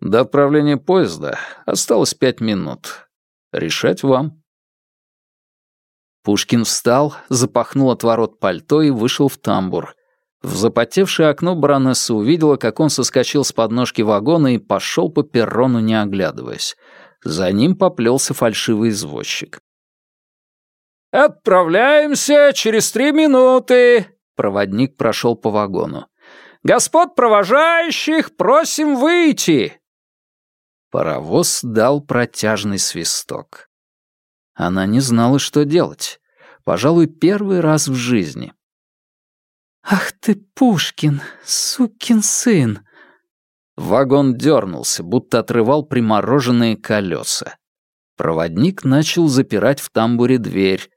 До отправления поезда осталось пять минут. Решать вам. Пушкин встал, запахнул отворот пальто и вышел в тамбур, в запотевшее окно баронесса увидела, как он соскочил с подножки вагона и пошел по перрону, не оглядываясь. За ним поплелся фальшивый извозчик. «Отправляемся через три минуты!» Проводник прошел по вагону. «Господ провожающих просим выйти!» Паровоз дал протяжный свисток. Она не знала, что делать. Пожалуй, первый раз в жизни. «Ах ты, Пушкин, сукин сын!» Вагон дернулся, будто отрывал примороженные колеса. Проводник начал запирать в тамбуре дверь.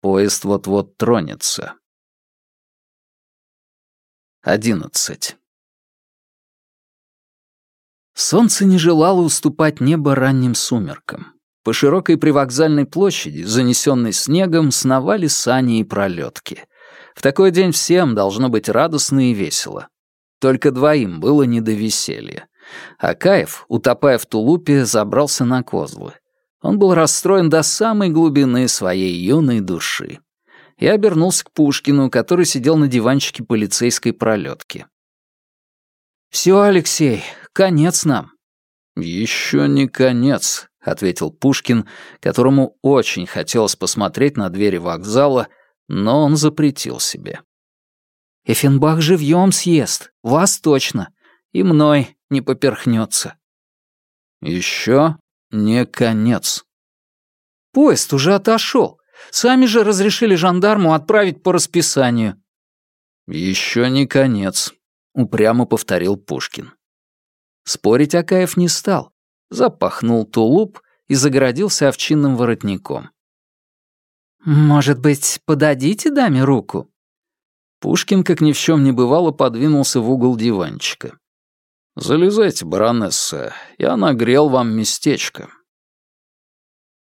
Поезд вот-вот тронется. Одиннадцать. Солнце не желало уступать небо ранним сумеркам. По широкой привокзальной площади, занесенной снегом, сновали сани и пролетки. В такой день всем должно быть радостно и весело. Только двоим было не до веселья. Акаев, утопая в тулупе, забрался на козлы. Он был расстроен до самой глубины своей юной души. Я обернулся к Пушкину, который сидел на диванчике полицейской пролетки. «Все, Алексей, конец нам». «Еще не конец», — ответил Пушкин, которому очень хотелось посмотреть на двери вокзала, но он запретил себе. «Эффенбах живьем съест, вас точно, и мной не поперхнется». «Еще не конец». «Поезд уже отошел. Сами же разрешили жандарму отправить по расписанию». «Еще не конец», — упрямо повторил Пушкин. Спорить Акаев не стал, запахнул тулуп и загородился овчинным воротником. «Может быть, подадите даме руку?» Пушкин, как ни в чем не бывало, подвинулся в угол диванчика. «Залезайте, баронесса, я нагрел вам местечко».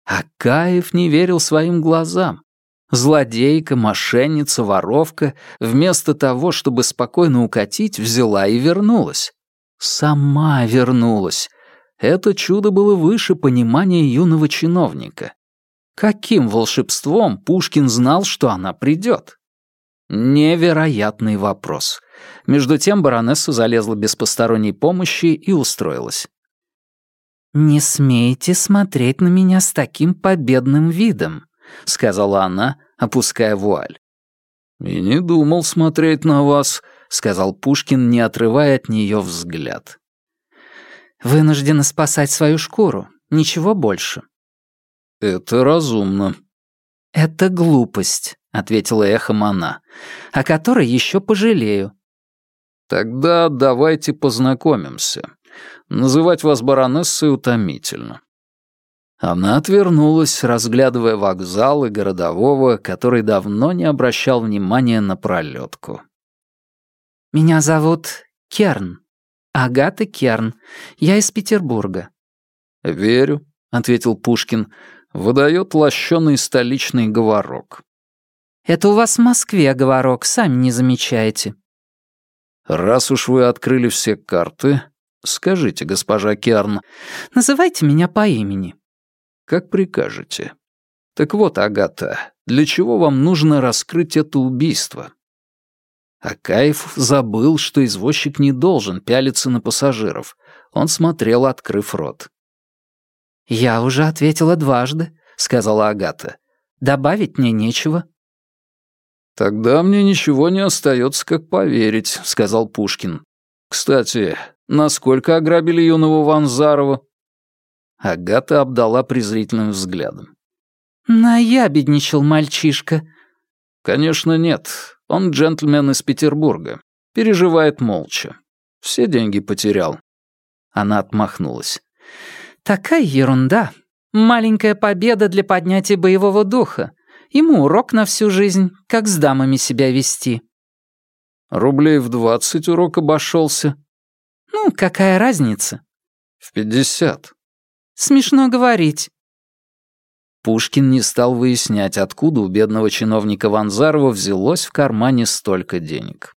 Акаев не верил своим глазам. Злодейка, мошенница, воровка, вместо того, чтобы спокойно укатить, взяла и вернулась. Сама вернулась. Это чудо было выше понимания юного чиновника. Каким волшебством Пушкин знал, что она придет? Невероятный вопрос. Между тем баронесса залезла без посторонней помощи и устроилась. «Не смейте смотреть на меня с таким победным видом», — сказала она, опуская вуаль. «И не думал смотреть на вас», — сказал Пушкин, не отрывая от нее взгляд. «Вынуждена спасать свою шкуру, ничего больше». «Это разумно». «Это глупость», — ответила эхом она, «о которой еще пожалею». «Тогда давайте познакомимся. Называть вас баронессой утомительно. Она отвернулась, разглядывая вокзал и городового, который давно не обращал внимания на пролетку. «Меня зовут Керн. Агата Керн. Я из Петербурга». «Верю», — ответил Пушкин, — выдает лощеный столичный говорок. «Это у вас в Москве говорок, сами не замечаете». «Раз уж вы открыли все карты, скажите, госпожа Керн...» «Называйте меня по имени», как прикажете. Так вот, Агата, для чего вам нужно раскрыть это убийство? Акаев забыл, что извозчик не должен пялиться на пассажиров. Он смотрел, открыв рот. «Я уже ответила дважды», — сказала Агата. «Добавить мне нечего». «Тогда мне ничего не остается, как поверить», — сказал Пушкин. «Кстати, насколько ограбили юного Ванзарова?» Агата обдала презрительным взглядом. «Наябедничал мальчишка». «Конечно нет. Он джентльмен из Петербурга. Переживает молча. Все деньги потерял». Она отмахнулась. «Такая ерунда. Маленькая победа для поднятия боевого духа. Ему урок на всю жизнь, как с дамами себя вести». «Рублей в двадцать урок обошелся». «Ну, какая разница?» «В пятьдесят». Смешно говорить». Пушкин не стал выяснять, откуда у бедного чиновника Ванзарова взялось в кармане столько денег.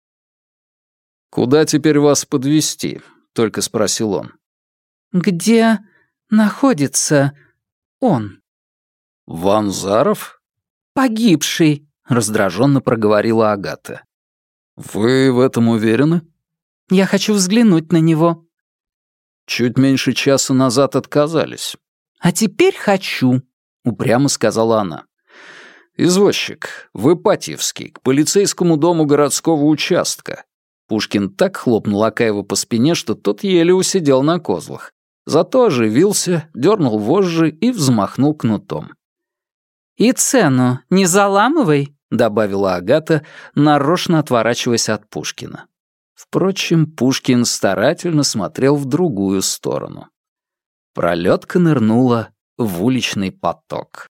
«Куда теперь вас подвести? только спросил он. «Где находится он?» «Ванзаров?» «Погибший», — раздраженно проговорила Агата. «Вы в этом уверены?» «Я хочу взглянуть на него». Чуть меньше часа назад отказались. А теперь хочу, упрямо сказала она. «Извозчик, вы Ипатьевский, к полицейскому дому городского участка». Пушкин так хлопнул Акаева по спине, что тот еле усидел на козлах. Зато оживился, дернул вожжи и взмахнул кнутом. «И цену не заламывай», — добавила Агата, нарочно отворачиваясь от Пушкина. Впрочем, Пушкин старательно смотрел в другую сторону. Пролетка нырнула в уличный поток.